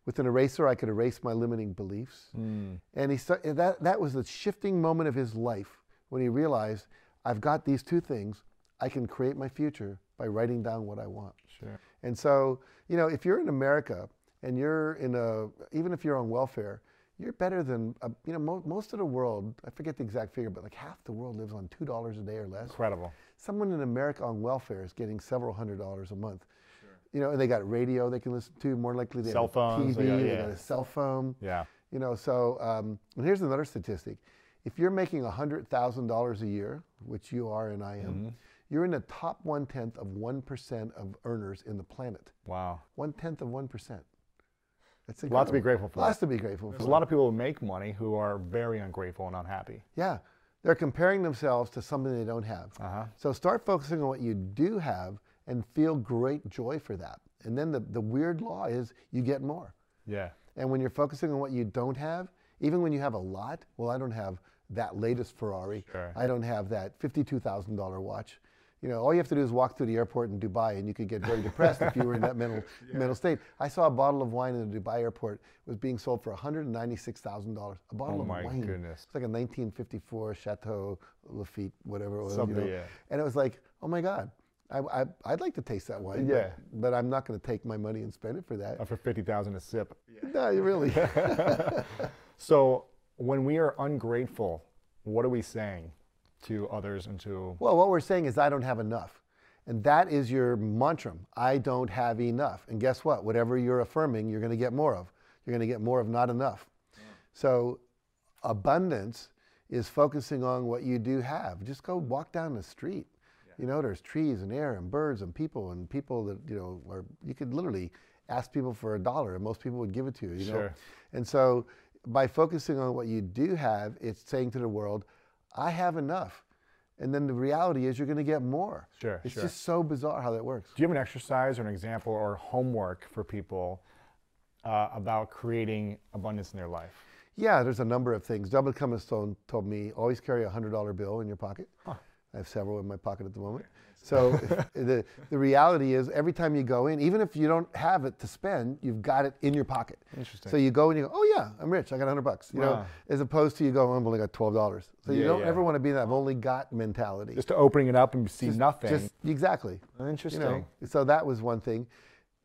With an eraser, I could erase my limiting beliefs. Mm. And he start, that, that was the shifting moment of his life when he realized, I've got these two things. I can create my future by writing down what I want. Sure. And so, you know, if you're in America and you're in a, even if you're on welfare, you're better than, uh, you know, mo- most of the world, I forget the exact figure, but like half the world lives on $2 a day or less. Incredible. Someone in America on welfare is getting several hundred dollars a month. Sure. You know, and they got radio they can listen to, more likely they Cell have a phones, TV, they got- they got a cell phone. Yeah. You know, so um, and here's another statistic: if you're making hundred thousand dollars a year, which you are and I am, Mm-hmm. You're in the top one tenth of one percent of earners in the planet. Wow. One tenth of one percent. That's Lots to be grateful for. Lots to be grateful There's for. a lot of people who make money who are very ungrateful and unhappy. Yeah, they're comparing themselves to something they don't have. Uh-huh. So start focusing on what you do have and feel great joy for that. And then the, the weird law is you get more. Yeah. And when you're focusing on what you don't have, even when you have a lot, well, I don't have that latest Ferrari. Sure. I don't have that $52,000 watch. You know, all you have to do is walk through the airport in Dubai and you could get very depressed if you were in that mental, mental state. I saw a bottle of wine in the Dubai airport was being sold for $196,000. A bottle Oh of my wine. goodness. It's like a 1954 Chateau Lafite, whatever it was. Something, you know? yeah. And it was like, oh my God, I, I, I'd like to taste that wine. Yeah. But, but I'm not going to take my money and spend it for that. Uh, for 50,000 a sip. Yeah. No, you really. So when we are ungrateful, what are we saying to others and to Well, what we're saying is, I don't have enough. And that is your mantra. I don't have enough. And guess what? Whatever you're affirming, you're going to get more of. You're going to get more of not enough. So, abundance is focusing on what you do have. Just go walk down the street. You know, there's trees and air and birds and people and people that, you know, are, you could literally ask people for a dollar and most people would give it to you, you know? Sure. And so by focusing on what you do have, it's saying to the world, I have enough. And then the reality is you're going to get more. Sure, It's sure. just so bizarre how that works. Do you have an exercise or an example or homework for people uh, about creating abundance in their life? Yeah, there's a number of things. W. Clement Stone told me always carry a hundred dollar bill in your pocket. I have several in my pocket at the moment. So the the reality is every time you go in, even if you don't have it to spend, you've got it in your pocket. Interesting. So you go and you go, oh yeah, I'm rich. I got a hundred bucks. You know, as opposed to you go, I've only got twelve dollars. So you Yeah, don't yeah. ever want to be in that I've only got mentality. Just to opening it up and see Just- nothing. Just exactly. Interesting. You know, so that was one thing.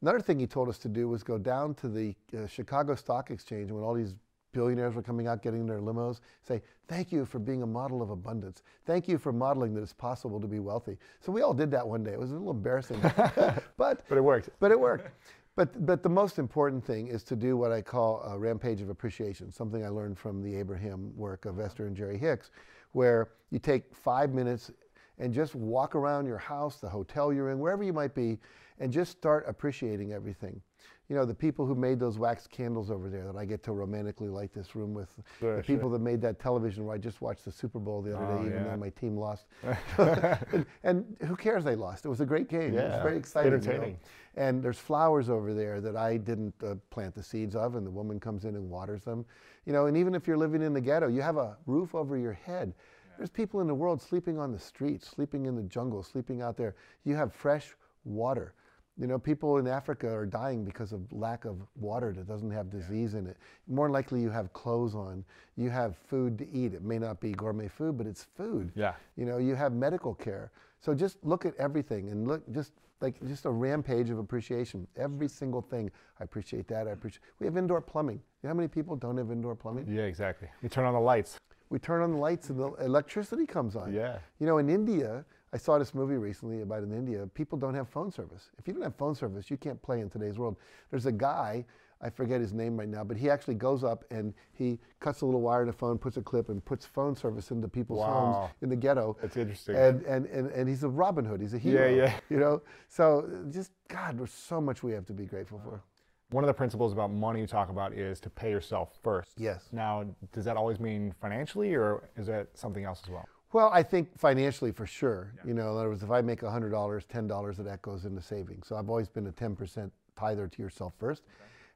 Another thing he told us to do was go down to the uh, Chicago Stock Exchange when all these billionaires were coming out getting in their limos. Say, thank you for being a model of abundance. Thank you for modeling that it's possible to be wealthy. So we all did that one day. It was a little embarrassing, but but it worked. but it worked. But, but the most important thing is to do what I call a rampage of appreciation, something I learned from the Abraham work of Esther and Jerry Hicks, where you take five minutes and just walk around your house, the hotel you're in, wherever you might be, and just start appreciating everything. You know, the people who made those wax candles over there that I get to romantically light this room with, Sure, the people that made that television where I just watched the Super Bowl the other Oh, day, even yeah. though my team lost. and, and who cares they lost? It was a great game. it was very exciting. you know? entertaining. And there's flowers over there that I didn't uh, plant the seeds of, and the woman comes in and waters them. You know, and even if you're living in the ghetto, you have a roof over your head. There's people in the world sleeping on the streets, sleeping in the jungle, sleeping out there. You have fresh water. You know, people in Africa are dying because of lack of water that doesn't have disease in it. More likely, you have clothes on. You have food to eat. It may not be gourmet food, but it's food. Yeah. You know, you have medical care. So just look at everything and look just like just a rampage of appreciation. Every single thing. I appreciate that. I appreciate. We have indoor plumbing. You know how many people don't have indoor plumbing? Yeah, exactly. You turn on the lights. We turn on the lights and the electricity comes on. Yeah. You know, in India, I saw this movie recently about in India. People don't have phone service. If you don't have phone service, you can't play in today's world. There's a guy, I forget his name right now, but he actually goes up and he cuts a little wire in a phone, puts a clip, and puts phone service into people's Wow. homes in the ghetto. That's interesting. And, and, and, and he's a Robin Hood. He's a hero. yeah. You know, so just God, there's so much we have to be grateful for. One of the principles about money you talk about is to pay yourself first. Yes. Now, does that always mean financially, or is that something else as well? Well, I think financially for sure. You know, in other words, if I make $100, $10 of that goes into savings. So I've always been a 10% tither to yourself first.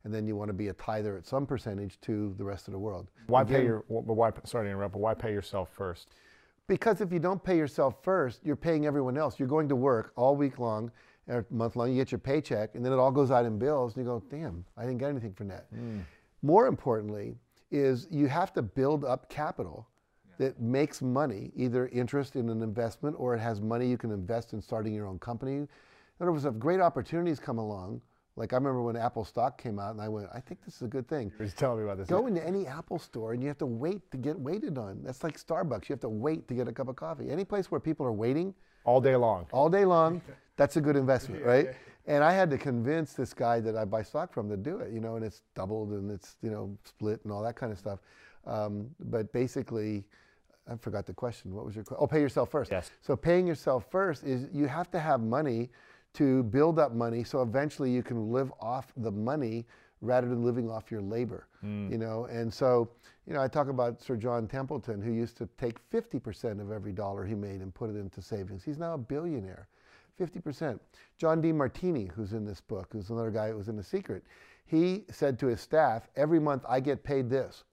And then you want to be a tither at some percentage to the rest of the world. Why pay your? But why? Sorry to interrupt. But why pay yourself first? Because if you don't pay yourself first, you're paying everyone else. You're going to work all week long or month long, you get your paycheck, and then it all goes out in bills, and you go, damn, I didn't get anything from hmm. that. More importantly, is you have to build up capital that makes money, either interest in an investment or it has money you can invest in starting your own company. In other words, if great opportunities come along, like I remember when Apple stock came out, and I went, I think this is a good thing. Just tell me about this. Go into any Apple store and you have to wait to get waited on. That's like Starbucks. You have to wait to get a cup of coffee. Any place where people are waiting all day long. all day long, that's a good investment, right? And I had to convince this guy that I buy stock from to do it, you know, and it's doubled and it's, you know, split and all that kind of stuff. Um, but basically, I forgot the question. What was your question? Oh, pay yourself first. Yes. So paying yourself first is you have to have money to build up money so eventually you can live off the money rather than living off your labor. Hmm. You know, and so, you know, I talk about Sir John Templeton who used to take 50% of every dollar he made and put it into savings. He's now a billionaire. 50%. John Demartini, who's in this book, who's another guy who was in The Secret, he said to his staff, every month I get paid this.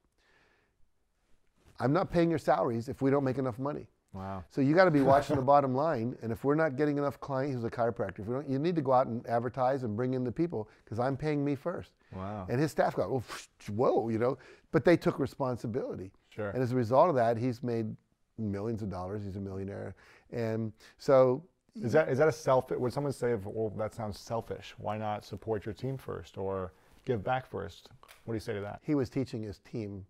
I'm not paying your salaries if we don't make enough money. Wow. So you got to be watching the bottom line. And if we're not getting enough clients, he's a chiropractor. If we don't, you need to go out and advertise and bring in the people because I'm paying me first. Wow. And his staff got, well, oh, whoa, you know, but they took responsibility. Sure. And as a result of that, he's made millions of dollars. He's a millionaire. And so Is that is that a self? Would someone say, "Well, that sounds selfish. Why not support your team first, or give back first? What do you say to that? he was teaching his team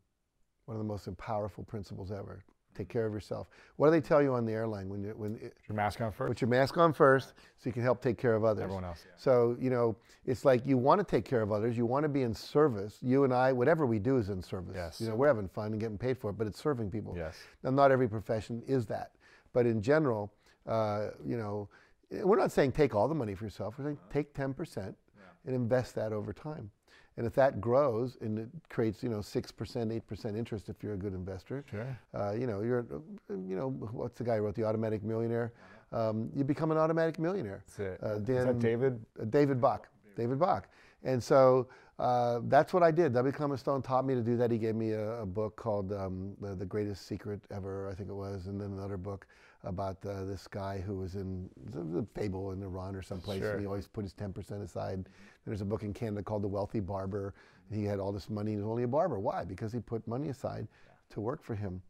one of the most powerful principles ever. Take care of yourself. What do they tell you on the airline when you when it, Put your mask on first. put your mask on first so you can help take care of others. Everyone else. So, you know, it's like you want to take care of others, you want to be in service. You and I, whatever we do is in service. Yes. You know, we're having fun and getting paid for it, but it's serving people. Yes. Now, not every profession is that. But in general, uh, you know, we're not saying take all the money for yourself. We're saying take 10% and invest that over time. And if that grows and it creates, you know, 6%, 8% interest if you're a good investor, Sure. uh, you know, you're, you know, what's the guy who wrote The Automatic Millionaire? Um, you become an automatic millionaire. That's it. Uh, is Dan- that David? uh, David Bach. David Bach. And so uh, that's what I did. W. Clement Stone taught me to do that. He gave me a, a book called um, the, the Greatest Secret Ever, I think it was, and then another book about uh, this guy who was in the, Fable in Iran or someplace, Sure. and he always put his 10% aside. There's a book in Canada called The Wealthy Barber. He had all this money. He was only a barber. Why? Because he put money aside to work for him.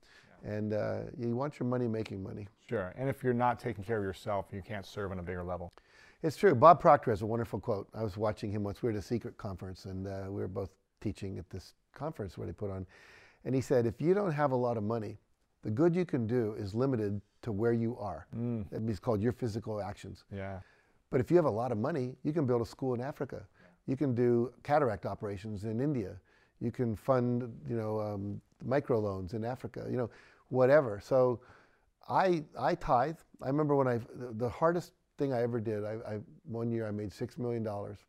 And uh, you want your money making money. Sure. And if you're not taking care of yourself, you can't serve on a bigger level. It's true. Bob Proctor has a wonderful quote. I was watching him once. We were at a secret conference, and uh, we were both teaching at this conference where they put on. And he said, if you don't have a lot of money, the good you can do is limited to where you are. Mm. That means called your physical actions. Yeah. But if you have a lot of money, you can build a school in Africa. You can do cataract operations in India. You can fund, you know, um, microloans in Africa. You know, whatever. So, I I tithe. I remember when I the, the hardest thing I ever did. I, I one year I made six million dollars,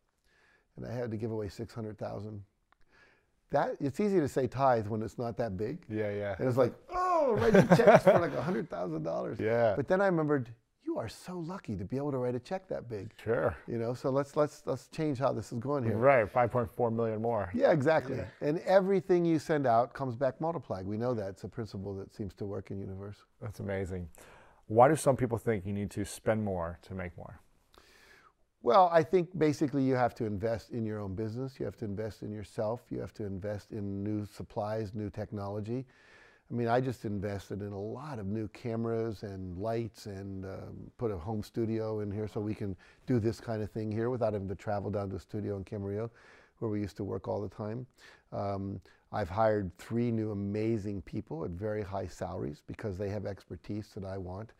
and I had to give away six hundred thousand. That it's easy to say tithe when it's not that big. Yeah. Yeah. And it's like, oh, writing checks for like hundred thousand dollars. Yeah. But then I remembered, you are so lucky to be able to write a check that big. Sure. You know, so let's let's let's change how this is going here. Right. 5.4 million more. Yeah, exactly. And everything you send out comes back multiplied. We know that it's a principle that seems to work in universe. That's amazing. Why do some people think you need to spend more to make more? Well, I think basically you have to invest in your own business. You have to invest in yourself. You have to invest in new supplies, new technology. I mean, I just invested in a lot of new cameras and lights and um, put a home studio in here so we can do this kind of thing here without having to travel down to a studio in Camarillo where we used to work all the time. Um, I've hired three new amazing people at very high salaries because they have expertise that I want.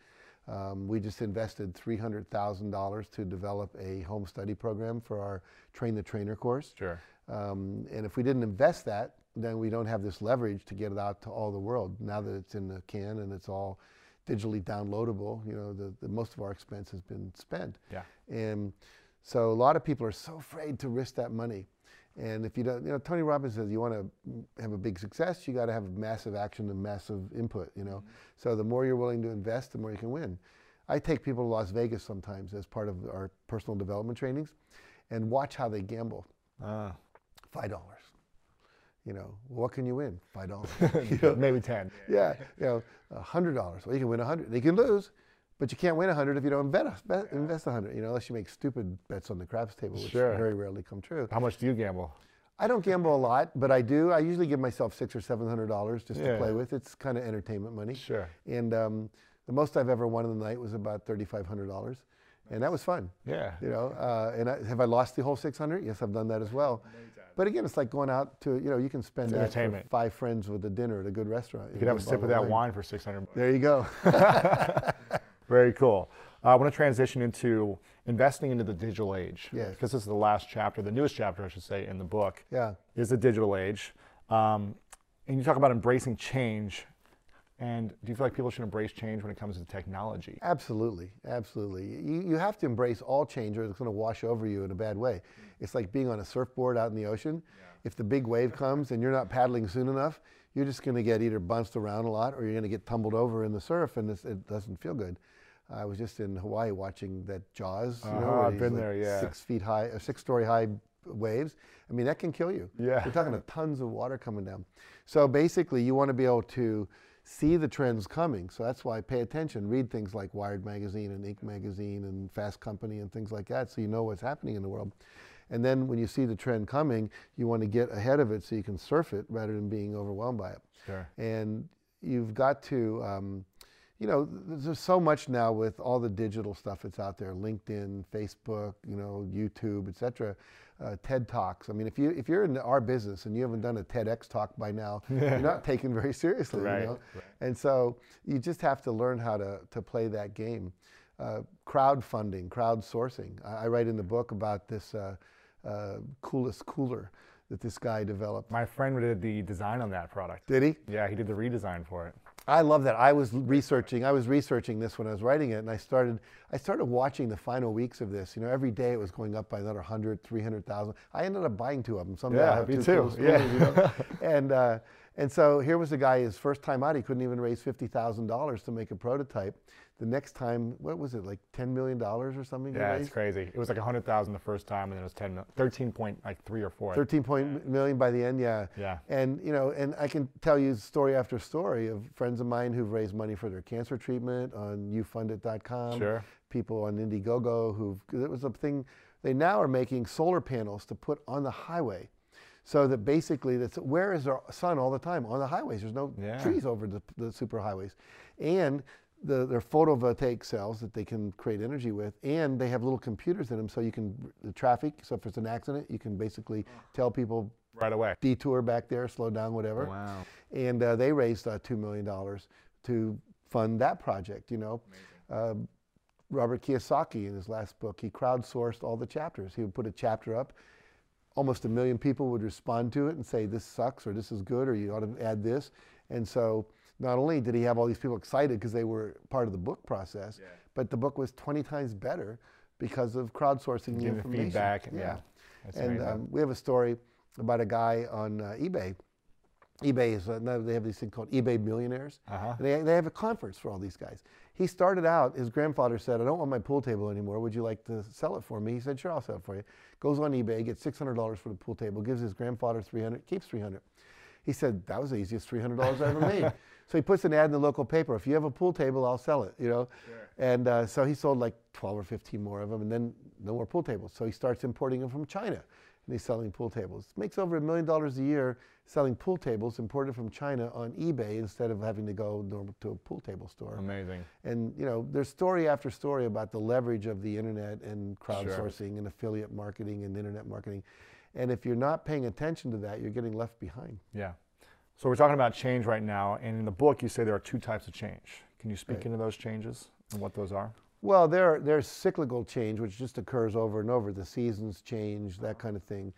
Um, we just invested $300,000 to develop a home study program for our Train the Trainer course. Sure. Um, and if we didn't invest that, then we don't have this leverage to get it out to all the world. Now that it's in the can and it's all digitally downloadable, you know, the, the most of our expense has been spent. Yeah. And so a lot of people are so afraid to risk that money. And if you don't, you know, Tony Robbins says you want to have a big success, you got to have massive action and massive input, you know. Mm-hmm. So the more you're willing to invest, the more you can win. I take people to Las Vegas sometimes as part of our personal development trainings and watch how they gamble. Five dollars. You know, what can you win? Five dollars. Maybe ten. Yeah, you know, a hundred dollars. Well, you can win a hundred. You can lose, but you can't win a hundred if you don't invest invest a hundred. You know, unless you make stupid bets on the craps table, which sure. very rarely come true. How much do you gamble? I don't gamble a lot, but I do. I usually give myself six or seven hundred dollars just yeah. to play with. It's kind of entertainment money. Sure. And um, the most I've ever won in the night was about thirty five hundred dollars, and that was fun. Yeah. You know, uh, and I, have I lost the whole six hundred? Yes, I've done that as well. But again, it's like going out to you know you can spend that for five friends with a dinner at a good restaurant. You, you could have a sip of that wine for six hundred. There you go. Very cool. Uh, I want to transition into investing into the digital age. Yes. Because this is the last chapter, the newest chapter, I should say, in the book. Yeah. Is the digital age. Um, and you talk about embracing change. And do you feel like people should embrace change when it comes to technology? Absolutely, absolutely. You, you have to embrace all change or it's going to wash over you in a bad way. It's like being on a surfboard out in the ocean. Yeah. If the big wave comes and you're not paddling soon enough, you're just going to get either bounced around a lot or you're going to get tumbled over in the surf and it doesn't feel good. I was just in Hawaii watching that Jaws. You know, uh-huh, I've been like there, yeah. Six feet high, or six story high waves. I mean, that can kill you. Yeah. We're talking about tons of water coming down. So basically, you want to be able to see the trends coming. So that's why I pay attention. Read things like Wired Magazine and Inc. Magazine and Fast Company and things like that so you know what's happening in the world. And then when you see the trend coming, you want to get ahead of it so you can surf it rather than being overwhelmed by it. Sure. And you've got to. Um, you know, there's so much now with all the digital stuff that's out there, LinkedIn, Facebook, you know, YouTube, et cetera, uh, TED Talks. I mean, if, you, if you're in our business and you haven't done a TEDx talk by now, you're not taken very seriously, right, you know? Right. And so you just have to learn how to, to play that game. Uh, crowdfunding, crowdsourcing. I, I, write in the book about this uh, uh coolest cooler that this guy developed. My friend did the design on that product. Did he? Yeah, he did the redesign for it. I love that. I was researching. I was researching this when I was writing it, and I started. I started watching the final weeks of this. You know, every day it was going up by another 100, 300,000. I ended up buying two of them. Someday yeah, me too. yeah. You know? and uh, and so here was a guy. His first time out, he couldn't even raise fifty thousand dollars to make a prototype the next time, what was it, like ten million dollars or something? Yeah, it's crazy. It was like a hundred thousand the first time, and then it was 10, 13 point like three or four. Thirteen point million by the end, yeah. Yeah. And you know, and I can tell you story after story of friends of mine who've raised money for their cancer treatment on YouFundIt.com. Sure. People on Indiegogo who've it was a thing. They now are making solar panels to put on the highway. So that basically, that's where is our sun all the time on the highways? There's no yeah. trees over the, the super highways, and the, they're photovoltaic cells that they can create energy with, and they have little computers in them, so you can the traffic. So if there's an accident, you can basically tell people right away detour back there, slow down, whatever. Wow! And uh, they raised uh, two million dollars to fund that project. You know, uh, Robert Kiyosaki in his last book, he crowdsourced all the chapters. He would put a chapter up. Almost a million people would respond to it and say, "This sucks," or "This is good," or "You ought to add this." And so not only did he have all these people excited because they were part of the book process, yeah. but the book was 20 times better because of crowdsourcing the information. feedback. yeah. yeah. And um, we have a story about a guy on uh, eBay. eBay is, uh, they have these thing called eBay Millionaires. Uh-huh. They, they have a conference for all these guys. He started out, his grandfather said, I don't want my pool table anymore. Would you like to sell it for me? He said, sure, I'll sell it for you. Goes on eBay, gets $600 for the pool table, gives his grandfather 300 keeps 300 He said, that was the easiest $300 I ever made. So he puts an ad in the local paper. If you have a pool table, I'll sell it. You know, sure. and uh, so he sold like 12 or 15 more of them, and then no more pool tables. So he starts importing them from China, and he's selling pool tables. Makes over a million dollars a year selling pool tables imported from China on eBay instead of having to go to a pool table store. Amazing. And you know, there's story after story about the leverage of the internet and crowdsourcing sure. and affiliate marketing and internet marketing. And if you're not paying attention to that, you're getting left behind. Yeah. So we're talking about change right now, and in the book you say there are two types of change. Can you speak right. into those changes? and what those are? Well, there there's cyclical change, which just occurs over and over. The seasons change, that kind of thing.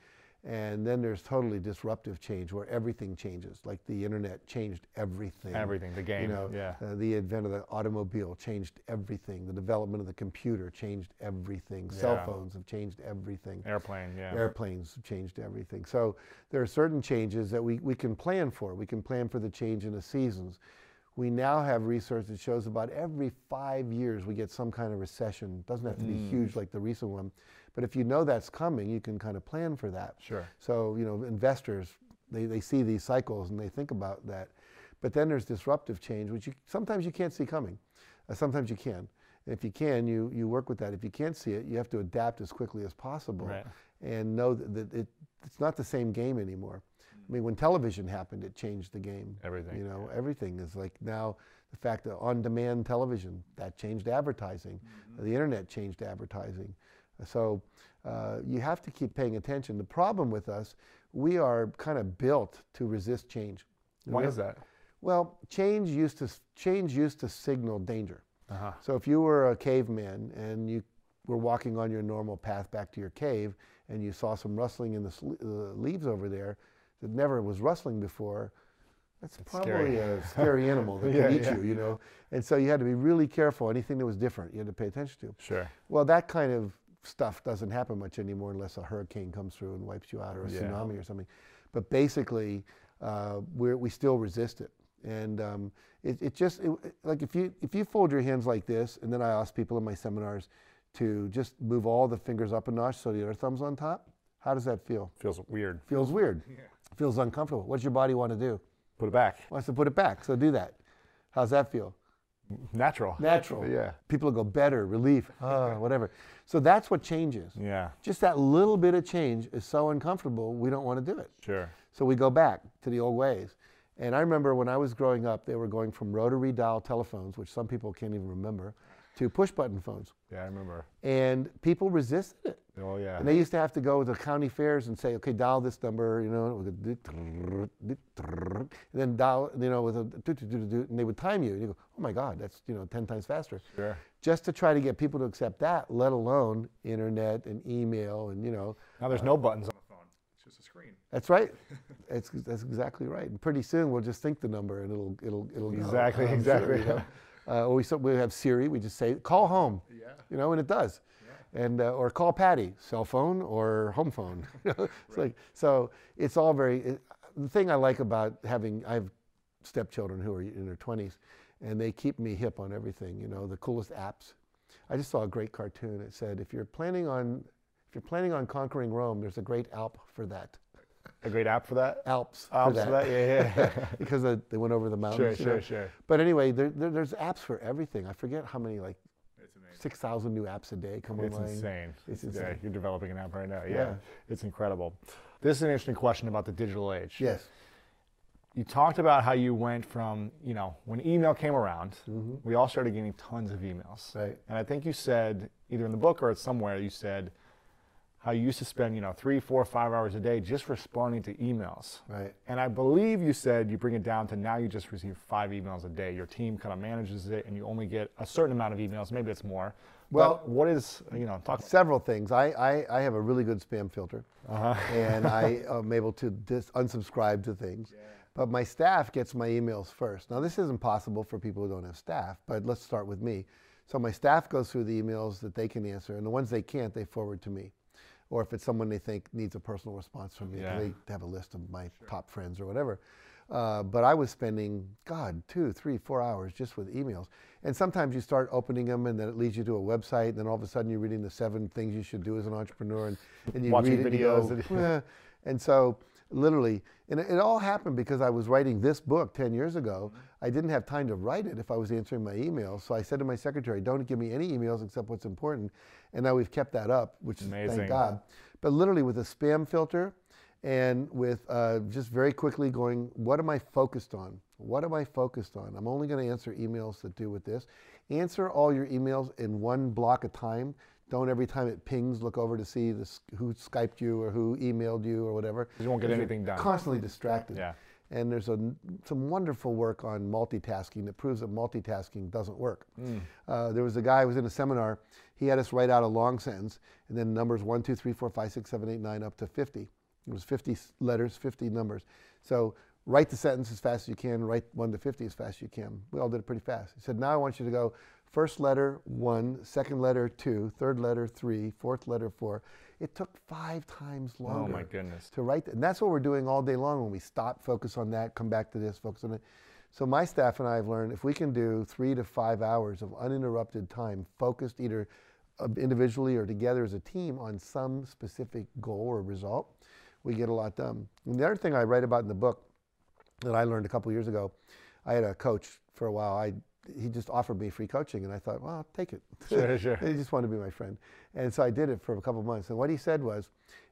And then there's totally disruptive change where everything changes. Like the internet changed everything. Everything, the game. You know, yeah. uh, the advent of the automobile changed everything. The development of the computer changed everything. Yeah. Cell phones have changed everything. Airplane, yeah. Airplanes have changed everything. So there are certain changes that we, we can plan for. We can plan for the change in the seasons. We now have research that shows about every five years we get some kind of recession. It doesn't have to be Mm. huge like the recent one. But if you know that's coming, you can kind of plan for that. Sure. So, you know, investors, they, they see these cycles and they think about that. But then there's disruptive change, which you, sometimes you can't see coming. Uh, sometimes you can. And if you can, you, you work with that. If you can't see it, you have to adapt as quickly as possible Right. and know that, that it, it's not the same game anymore. I mean, when television happened, it changed the game. Everything, You know, everything is like now the fact that on demand television, that changed advertising. The internet changed advertising. So uh, you have to keep paying attention. The problem with us, we are kind of built to resist change. Why is that? Well, change used to change used to signal danger. Uh-huh. So if you were a caveman and you were walking on your normal path back to your cave and you saw some rustling in the sl- uh, leaves over there that never was rustling before, that's probably scary. a scary animal that Yeah, can eat yeah. you, you know. And so you had to be really careful. Anything that was different, you had to pay attention to. Sure. Well, that kind of stuff doesn't happen much anymore unless a hurricane comes through and wipes you out or a Yeah. tsunami or something. But basically, uh, we're, we still resist it. And um, it, it just, it, like if you, if you fold your hands like this, and then I ask people in my seminars to just move all the fingers up a notch so the other thumb's on top, how does that feel? Feels weird. Feels weird. Feels uncomfortable. What does your body want to do? Put it back. Wants to put it back. So do that. How's that feel? Natural. Natural. Yeah. People go better, relief, ah, whatever. So that's what changes. Yeah. Just that little bit of change is so uncomfortable, we don't want to do it. Sure. So we go back to the old ways. And I remember when I was growing up, they were going from rotary dial telephones, which some people can't even remember, to push button phones. Yeah, I remember. And people resisted it. Oh yeah. And they used to have to go to the county fairs and say, okay, dial this number, you know, with a and then dial, you know, with a and they would time you. And you go, oh my God, that's, you know, 10 times faster. Sure. Just to try to get people to accept that, let alone internet and email and, you know, Now there's uh, no buttons on the phone. It's just a screen. That's right. That's, that's exactly right. And pretty soon we'll just think the number and it'll it'll it'll go. Exactly, sure, exactly. you know. Uh, we so we have Siri. We just say call home. Yeah. You know, and it does. And uh, or call Patty, cell phone or home phone. it's like so. It's all very. It, the thing I like about having I have stepchildren who are in their twenties, and they keep me hip on everything. You know, the coolest apps. I just saw a great cartoon. It said, if you're planning on if you're planning on conquering Rome, there's a great app for that. A great app for that. Alps, Alps for for that. that? Yeah, yeah. because they they went over the sure, mountains. you know. sure, sure. But anyway, there, there, there's apps for everything. I forget how many, like It's 6,000 new apps a day come It's online. insane. It's Yeah, you're developing an app right now. Yeah. Yeah. It's incredible. This is an interesting question about the digital age. Yes. You talked about how you went from, you know, when email came around, Mm-hmm. we all started getting tons of emails. Right. And I think you said, either in the book or somewhere, you said how you used to spend, you know, three, four, five hours a day just responding to emails. Right. And I believe you said you bring it down to now you just receive five emails a day. Your team kind of manages it and you only get a certain amount of emails. Maybe it's more. Well- But what is, you know, talk Several things. I, I, I have a really good spam filter, Uh-huh. and I am able to dis- unsubscribe to things. But my staff gets my emails first. Now, this isn't possible for people who don't have staff, but let's start with me. So, my staff goes through the emails that they can answer, and the ones they can't, they forward to me. Or if it's someone they think needs a personal response from me, Yeah. they have a list of my top friends or whatever. Uh, but I was spending, God, two, three, four hours just with emails. And sometimes you start opening them, and then it leads you to a website, and then all of a sudden you're reading the seven things you should do as an entrepreneur, and, and you Watching read it and you videos go, "Eh." And so, literally, and it, it all happened because I was writing this book 10 years ago. I didn't have time to write it if I was answering my emails. So I said to my secretary, don't give me any emails except what's important. And now we've kept that up, which is Amazing. thank God. But literally, with a spam filter and with uh, just very quickly going, what am I focused on? What am I focused on? I'm only going to answer emails that do with this. Answer all your emails in one block of time. Don't every time it pings look over to see this, who Skyped you or who emailed you or whatever. You won't get anything done. Constantly distracted. Yeah. And there's a, some wonderful work on multitasking that proves that multitasking doesn't work. Mm. Uh, there was a guy who was in a seminar, he had us write out a long sentence and then numbers 1, 2, 3, 4, 5, 6, 7, 8, 9 up to 50. It was 50 letters, 50 numbers. So write the sentence as fast as you can, write 1 to 50 as fast as you can. We all did it pretty fast. He said, now I want you to go first letter 1, second letter 2, third letter 3, fourth letter 4. It took five times longer. Oh my goodness. To write, that. and that's what we're doing all day long when we stop, focus on that, come back to this, focus on it. So my staff and I have learned if we can do three to five hours of uninterrupted time, focused either uh, individually or together as a team on some specific goal or result, we get a lot done. And the other thing I write about in the book that I learned a couple years ago, I had a coach for a while. I he just offered me free coaching, and I thought, well, I'll take it. Sure, sure. he just wanted to be my friend, and so I did it for a couple of months. And what he said was,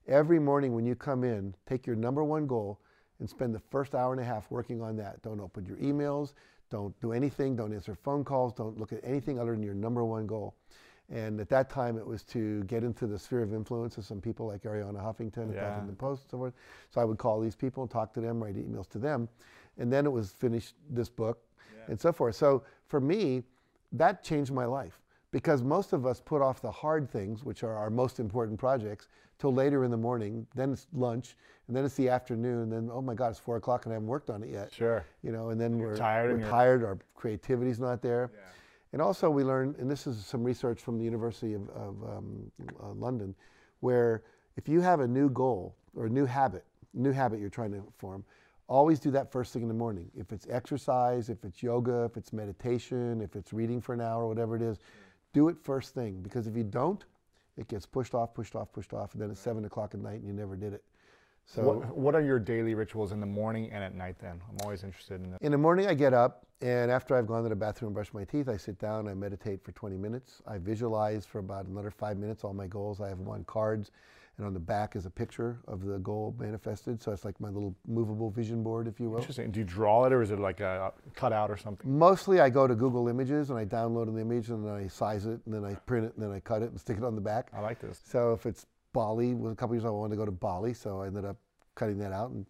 every morning when you come in, take your number one goal and spend the first hour and a half working on that. Don't open your emails. Don't do anything. Don't answer phone calls. Don't look at anything other than your number one goal. And at that time, it was to get into the sphere of influence of some people like Arianna Huffington, yeah. Huffington Post, and so forth. So I would call these people, and talk to them, write emails to them, and then it was finish this book, yeah. and so forth. So for me, that changed my life because most of us put off the hard things, which are our most important projects, till later in the morning. Then it's lunch, and then it's the afternoon. And then oh my God, it's four o'clock and I haven't worked on it yet. Sure. You know, and then you're we're tired. We're tired. Our creativity's not there. Yeah. And also, we learned, and this is some research from the University of, of um, uh, London, where if you have a new goal or a new habit, new habit you're trying to form, always do that first thing in the morning. If it's exercise, if it's yoga, if it's meditation, if it's reading for an hour, whatever it is, do it first thing. Because if you don't, it gets pushed off, pushed off, pushed off, and then it's seven o'clock at night and you never did it. So, what, what, are your daily rituals in the morning and at night then? I'm always interested in that. In the morning, I get up, and after I've gone to the bathroom and brushed my teeth, I sit down, I meditate for 20 minutes. I visualize for about another five minutes all my goals. I have them on cards, and on the back is a picture of the goal manifested. So it's like my little movable vision board, if you will. Interesting. Do you draw it, or is it like a cutout or something? Mostly, I go to Google Images and I download an image, and then I size it, and then I print it, and then I cut it and stick it on the back. I like this. So if it's Bali, with a couple years ago I wanted to go to Bali, so I ended up cutting that out. And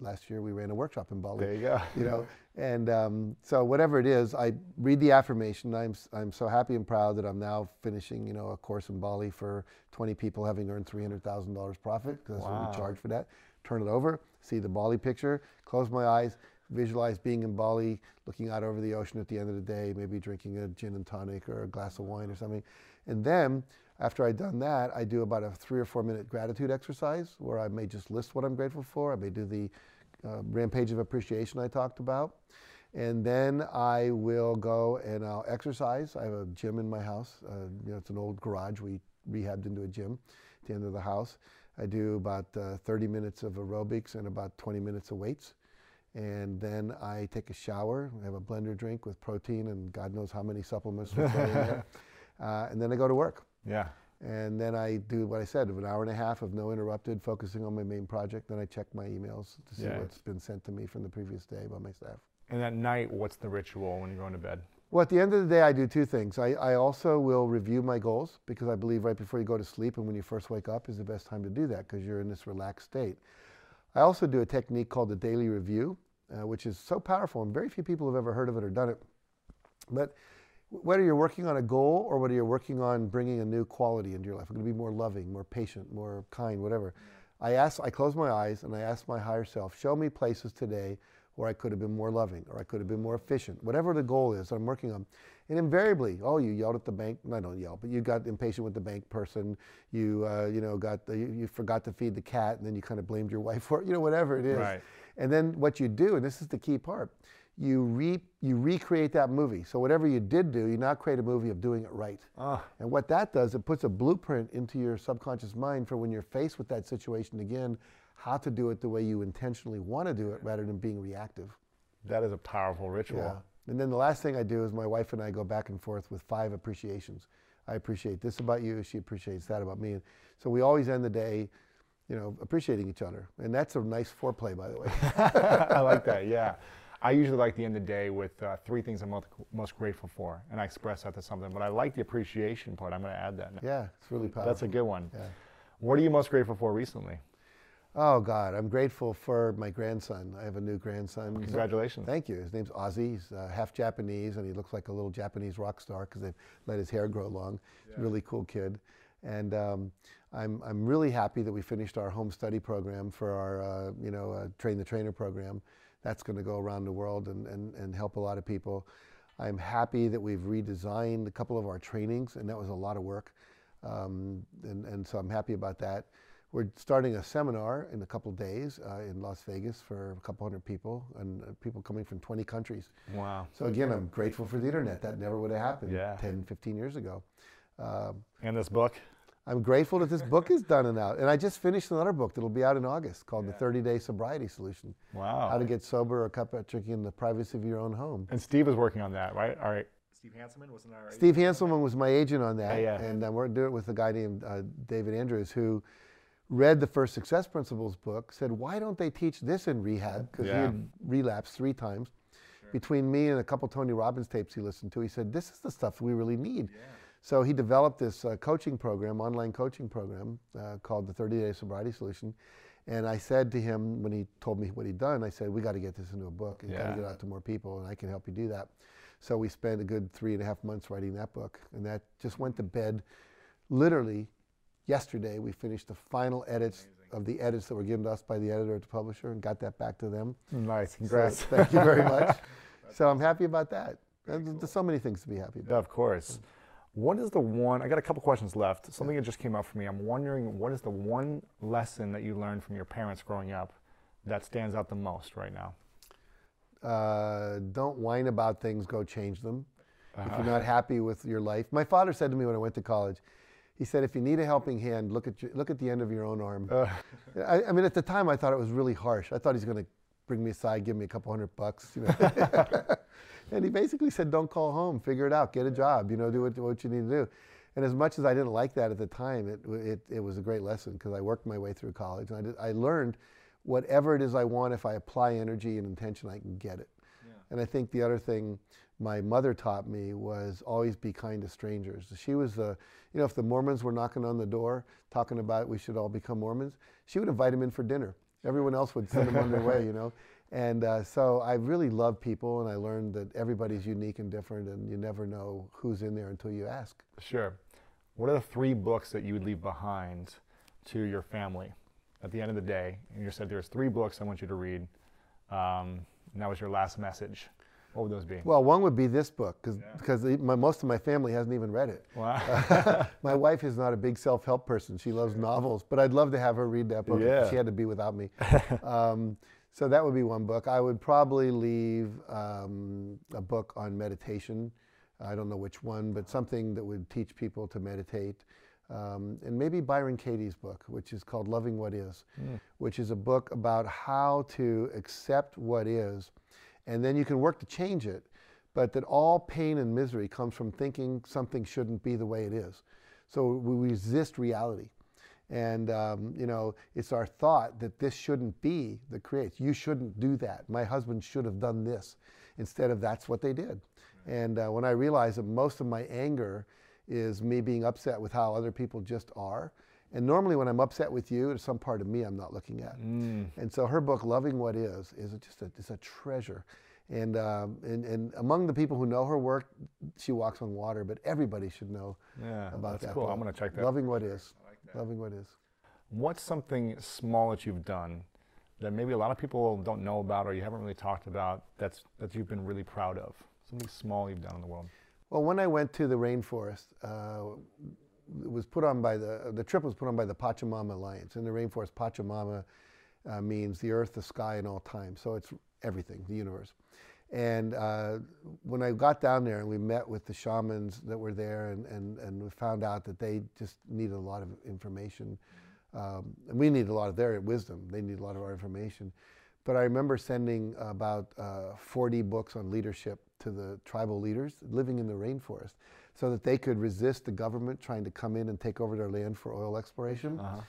last year we ran a workshop in Bali. There you go. You know, and um, so whatever it is, I read the affirmation. I'm I'm so happy and proud that I'm now finishing you know a course in Bali for 20 people, having earned $300,000 profit because that's wow. what we charge for that. Turn it over, see the Bali picture, close my eyes, visualize being in Bali, looking out over the ocean at the end of the day, maybe drinking a gin and tonic or a glass of wine or something, and then after I've done that, I do about a three or four minute gratitude exercise where I may just list what I'm grateful for. I may do the uh, rampage of appreciation I talked about. And then I will go and I'll exercise. I have a gym in my house. Uh, you know, it's an old garage we rehabbed into a gym at the end of the house. I do about uh, 30 minutes of aerobics and about 20 minutes of weights. And then I take a shower. I have a blender drink with protein and God knows how many supplements. uh, and then I go to work. Yeah. And then I do what I said, of an hour and a half of no interrupted, focusing on my main project. Then I check my emails to see yeah. what's been sent to me from the previous day by my staff. And at night, what's the ritual when you're going to bed? Well, at the end of the day, I do two things. I, I also will review my goals because I believe right before you go to sleep and when you first wake up is the best time to do that because you're in this relaxed state. I also do a technique called the daily review, uh, which is so powerful, and very few people have ever heard of it or done it. But whether you're working on a goal or whether you're working on bringing a new quality into your life, I'm going to be more loving, more patient, more kind, whatever. I ask, I close my eyes and I ask my higher self, show me places today where I could have been more loving or I could have been more efficient, whatever the goal is that I'm working on. And invariably, oh, you yelled at the bank. I don't yell, but you got impatient with the bank person. You, uh, you know, got the, you, you, forgot to feed the cat, and then you kind of blamed your wife for it. You know, whatever it is. Right. And then what you do, and this is the key part, you re, you recreate that movie. So whatever you did do, you now create a movie of doing it right. Ah. And what that does, it puts a blueprint into your subconscious mind for when you're faced with that situation again, how to do it the way you intentionally want to do it rather than being reactive. That is a powerful ritual. Yeah. And then the last thing I do is my wife and I go back and forth with five appreciations. I appreciate this about you, she appreciates that about me. And so we always end the day, you know, appreciating each other. And that's a nice foreplay, by the way. I like that, yeah. I usually like the end of the day with uh, three things I'm most, most grateful for, and I express that to something. But I like the appreciation part. I'm going to add that. Now. Yeah, it's really powerful. That's a good one. Yeah. What are you most grateful for recently? Oh God, I'm grateful for my grandson. I have a new grandson. Congratulations. Thank you. His name's Ozzy. He's uh, half Japanese, and he looks like a little Japanese rock star because they've let his hair grow long. He's a really cool kid, and um, I'm I'm really happy that we finished our home study program for our uh, you know uh, train the trainer program. That's going to go around the world and, and and help a lot of people. I'm happy that we've redesigned a couple of our trainings, and that was a lot of work, um, and and so I'm happy about that. We're starting a seminar in a couple of days uh, in Las Vegas for a couple hundred people and uh, people coming from 20 countries. Wow. So again, I'm grateful for the internet. That never would have happened Yeah. 10, 15 years ago. Um, And this book? I'm grateful that this book is done and out. And I just finished another book that'll be out in August called The 30 Day Sobriety Solution Wow. How to Get Sober or Cut Back Drinking in the Privacy of Your Own Home. and Steve is working on that, right? All right. Steve Hanselman wasn't that right? Steve Hanselman was my agent on that. Yeah, yeah. And I we're doing it with a guy named uh, David Andrews who read the first Success Principles book, said, why don't they teach this in rehab? Because he had relapsed three times. Between me and a couple Tony Robbins tapes he listened to, he said, this is the stuff we really need. So he developed this uh, coaching program, online coaching program uh, called the 30 Day Sobriety Solution. And I said to him when he told me what he'd done, I said, we got to get this into a book and got Yeah. to get out to more people, and I can help you do that. So we spent a good three and a half months writing that book, and that just went to bed literally yesterday. We finished the final edits of the edits that were given to us by the editor at the publisher and got that back to them. Nice. So Congrats. thank you very much. so I'm happy about that. And There's so many things to be happy about. of course. What is the one? I got a couple questions left. Something that just came up for me. I'm wondering what is the one lesson that you learned from your parents growing up that stands out the most right now? Uh, don't whine about things, go change them. If Uh-huh. you're not happy with your life, my father said to me when I went to college, he said, "If you need a helping hand, look at your, look at the end of your own arm." Uh, I, I mean, at the time, I thought it was really harsh. I thought he's going to bring me aside, give me a couple hundred bucks, you know. and he basically said, "Don't call home. Figure it out. Get a job. You know, do what, what you need to do." And as much as I didn't like that at the time, it it, it was a great lesson because I worked my way through college and I did, I learned whatever it is I want. If I apply energy and intention, I can get it. And I think the other thing my mother taught me was always be kind to strangers. She was the, you know, if the Mormons were knocking on the door talking about we should all become Mormons, she would invite them in for dinner. Everyone else would send them on their way, you know. And uh, so I really love people, and I learned that everybody's unique and different, and you never know who's in there until you ask. sure. What are the three books that you would leave behind to your family at the end of the day? And you said there's three books I want you to read, um, and that was your last message. What would those be? Well, one would be this book, because my, most of my family hasn't even read it. Wow. my wife is not a big self-help person. She loves novels, but I'd love to have her read that book. Yeah. She had to be without me. um, so that would be one book. I would probably leave um, a book on meditation. I don't know which one, but something that would teach people to meditate. Um, and maybe Byron Katie's book, which is called Loving What Is, which is a book about how to accept what is, and then you can work to change it, but that all pain and misery comes from thinking something shouldn't be the way it is. So we resist reality. And, um, you know, it's our thought that this shouldn't be that creates. You shouldn't do that. My husband should have done this instead of that's what they did. And uh, when I realized that most of my anger is me being upset with how other people just are. And normally when I'm upset with you, there's some part of me I'm not looking at. And so her book, Loving What Is, is just a, it's a treasure. And, um, and, and among the people who know her work, she walks on water, but everybody should know Yeah, about that's that. cool. book. I'm gonna check that. Loving What Is. Loving What Is. What's something small that you've done that maybe a lot of people don't know about or you haven't really talked about that's that you've been really proud of? Something small you've done in the world. Well, when I went to the rainforest, uh, it was put on by the the trip was put on by the Pachamama Alliance. In the rainforest, Pachamama uh, means the earth, the sky, and all time. So it's everything, the universe. And uh, when I got down there and we met with the shamans that were there, and, and, and we found out that they just needed a lot of information. Um, and we need a lot of their wisdom. They need a lot of our information. But I remember sending about uh, 40 books on leadership to the tribal leaders living in the rainforest so that they could resist the government trying to come in and take over their land for oil exploration. Uh-huh.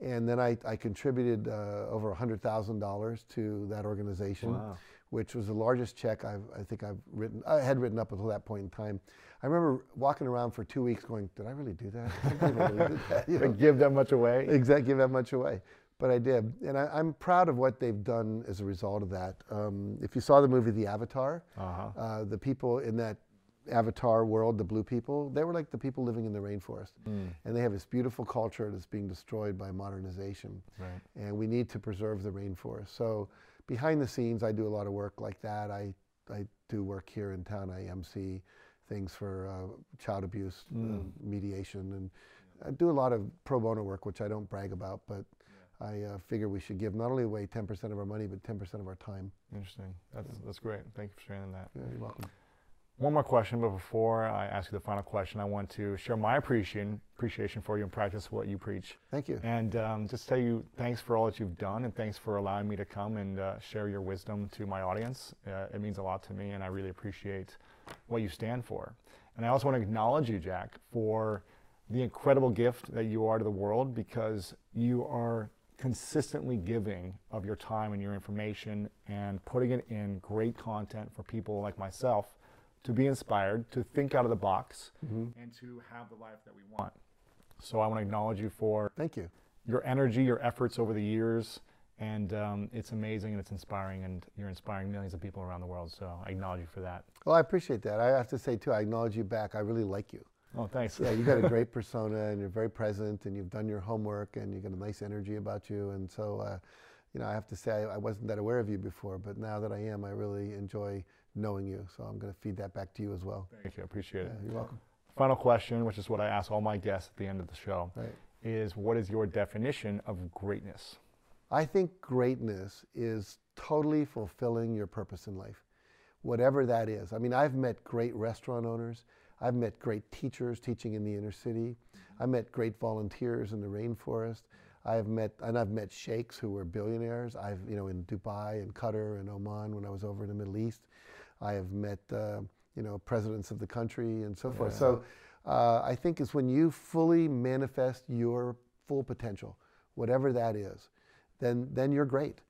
And then I, I contributed uh, over $100,000 to that organization, Wow. Which was the largest check I've, I think I've written, I had written up until that point in time. I remember walking around for two weeks going, did I really do that? I can't believe I really did that. You know? Give that much away. Exactly, give that much away. but I did, and I, am proud of what they've done as a result of that. Um, if you saw the movie The Avatar, uh-huh. uh, the people in that Avatar world, the blue people, they were like the people living in the rainforest. Mm. And they have this beautiful culture that's being destroyed by modernization. Right. And we need to preserve the rainforest. So behind the scenes, I do a lot of work like that. I, I do work here in town. I MC things for uh, child abuse mm. uh, mediation. And I do a lot of pro bono work, which I don't brag about, but I uh, figure we should give not only away 10% of our money, but 10% of our time. Interesting. That's, yeah. that's great. Thank you for sharing that. Yeah, you're welcome. One more question, but before I ask you the final question, I want to share my appreciation appreciation for you and practice what you preach. Thank you. And um, just tell you thanks for all that you've done, and thanks for allowing me to come and uh, share your wisdom to my audience. Uh, it means a lot to me, and I really appreciate what you stand for. And I also want to acknowledge you, Jack, for the incredible gift that you are to the world because you are consistently giving of your time and your information and putting it in great content for people like myself to be inspired, to think out of the box, mm-hmm. and to have the life that we want. So I want to acknowledge you for thank you your energy, your efforts over the years, and um, it's amazing and it's inspiring, and you're inspiring millions of people around the world. So I acknowledge you for that. Well, I appreciate that. I have to say too, I acknowledge you back. I really like you. Oh, thanks. Yeah, you got a great persona, and you're very present, and you've done your homework, and you got a nice energy about you, and so. Uh, you know, I have to say I, I wasn't that aware of you before, but now that I am, I really enjoy knowing you. So I'm going to feed that back to you as well. Thank you. I appreciate yeah, it. You're welcome. Final question, which is what I ask all my guests at the end of the show, right. is what is your definition of greatness? I think greatness is totally fulfilling your purpose in life, whatever that is. I mean, I've met great restaurant owners. I've met great teachers teaching in the inner city. Mm-hmm. I've met great volunteers in the rainforest. I've met and I've met sheikhs who were billionaires. I've you know in Dubai and Qatar and Oman when I was over in the Middle East. I have met, uh, you know, presidents of the country and so forth. So uh, I think it's when you fully manifest your full potential, whatever that is, then then you're great.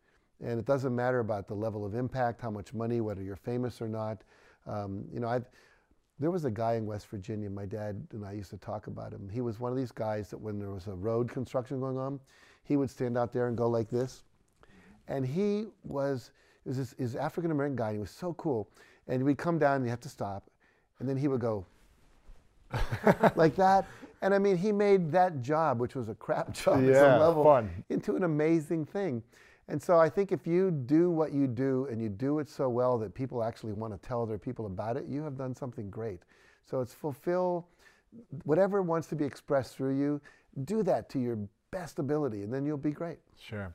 And it doesn't matter about the level of impact, how much money, whether you're famous or not. Um, you know, i there was a guy in West Virginia, my dad and I used to talk about him. He was one of these guys that when there was a road construction going on, he would stand out there and go like this. And he was, was this, this African American guy. and He was so cool. And we'd come down and you have to stop. And then he would go like that. And I mean, he made that job, which was a crap job yeah, at some level, fun. into an amazing thing. And so I think if you do what you do and you do it so well that people actually want to tell other people about it, you have done something great. So it's fulfill whatever wants to be expressed through you, do that to your best ability, and then you'll be great. Sure.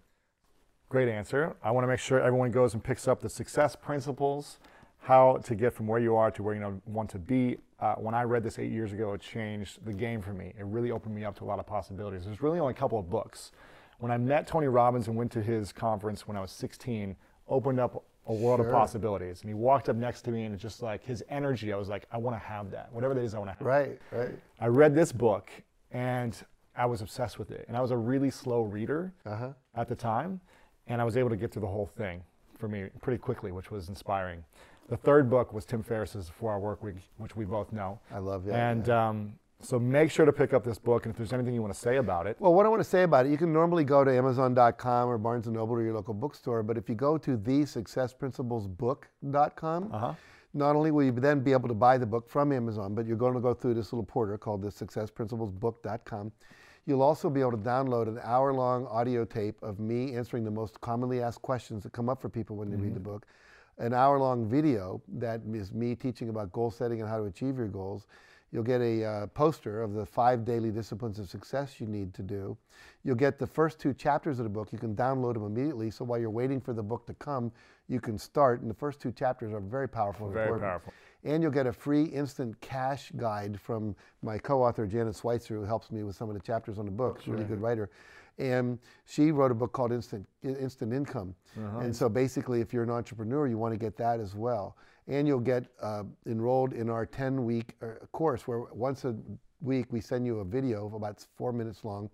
Great answer. I want to make sure everyone goes and picks up the success principles, how to get from where you are to where you want to be. Uh, when I read this eight years ago, it changed the game for me. It really opened me up to a lot of possibilities. There's really only a couple of books. When I met Tony Robbins and went to his conference when I was 16, opened up a world sure. of possibilities. And he walked up next to me and just like his energy, I was like, I want to have that. Whatever it is, I want to have. Right, right. I read this book and I was obsessed with it. And I was a really slow reader uh-huh. at the time and I was able to get through the whole thing for me pretty quickly, which was inspiring. The third book was Tim Ferriss's Four Hour Work Week, which we both know. I love it. And yeah. um, so make sure to pick up this book, and if there's anything you want to say about it. Well, what I want to say about it, you can normally go to Amazon.com or Barnes & Noble or your local bookstore, but if you go to thesuccessprinciplesbook.com, uh-huh. not only will you then be able to buy the book from Amazon, but you're going to go through this little portal called thesuccessprinciplesbook.com. You'll also be able to download an hour long audio tape of me answering the most commonly asked questions that come up for people when they mm-hmm. read the mm-hmm. book, an hour long video that is me teaching about goal setting and how to achieve your goals. You'll get a uh, poster of the five daily disciplines of success you need to do. You'll get the first two chapters of the book. You can download them immediately. So while you're waiting for the book to come, you can start. And the first two chapters are very powerful. Very important. powerful and you'll get a free instant cash guide from my co-author Janet Switzer, who helps me with some of the chapters on the book. She's a really good writer, and she wrote a book called Instant Instant Income. Uh-huh. And so basically, if you're an entrepreneur, you want to get that as well, and you'll get uh, enrolled in our 10-week uh, course, where once a week we send you a video of about four minutes long.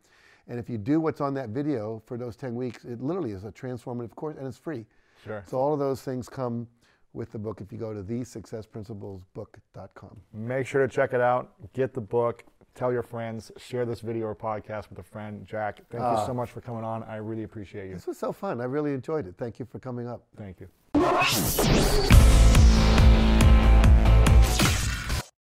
And if you do what's on that video for those 10 weeks, it literally is a transformative course and it's free. Sure. So all of those things come with the book if you go to thesuccessprinciplesbook.com. Make sure to check it out. Get the book. tell your friends, share this video or podcast with a friend. Jack, thank you ah. so much for coming on. I really appreciate you. This was so fun. I really enjoyed it. Thank you for coming up. Thank you.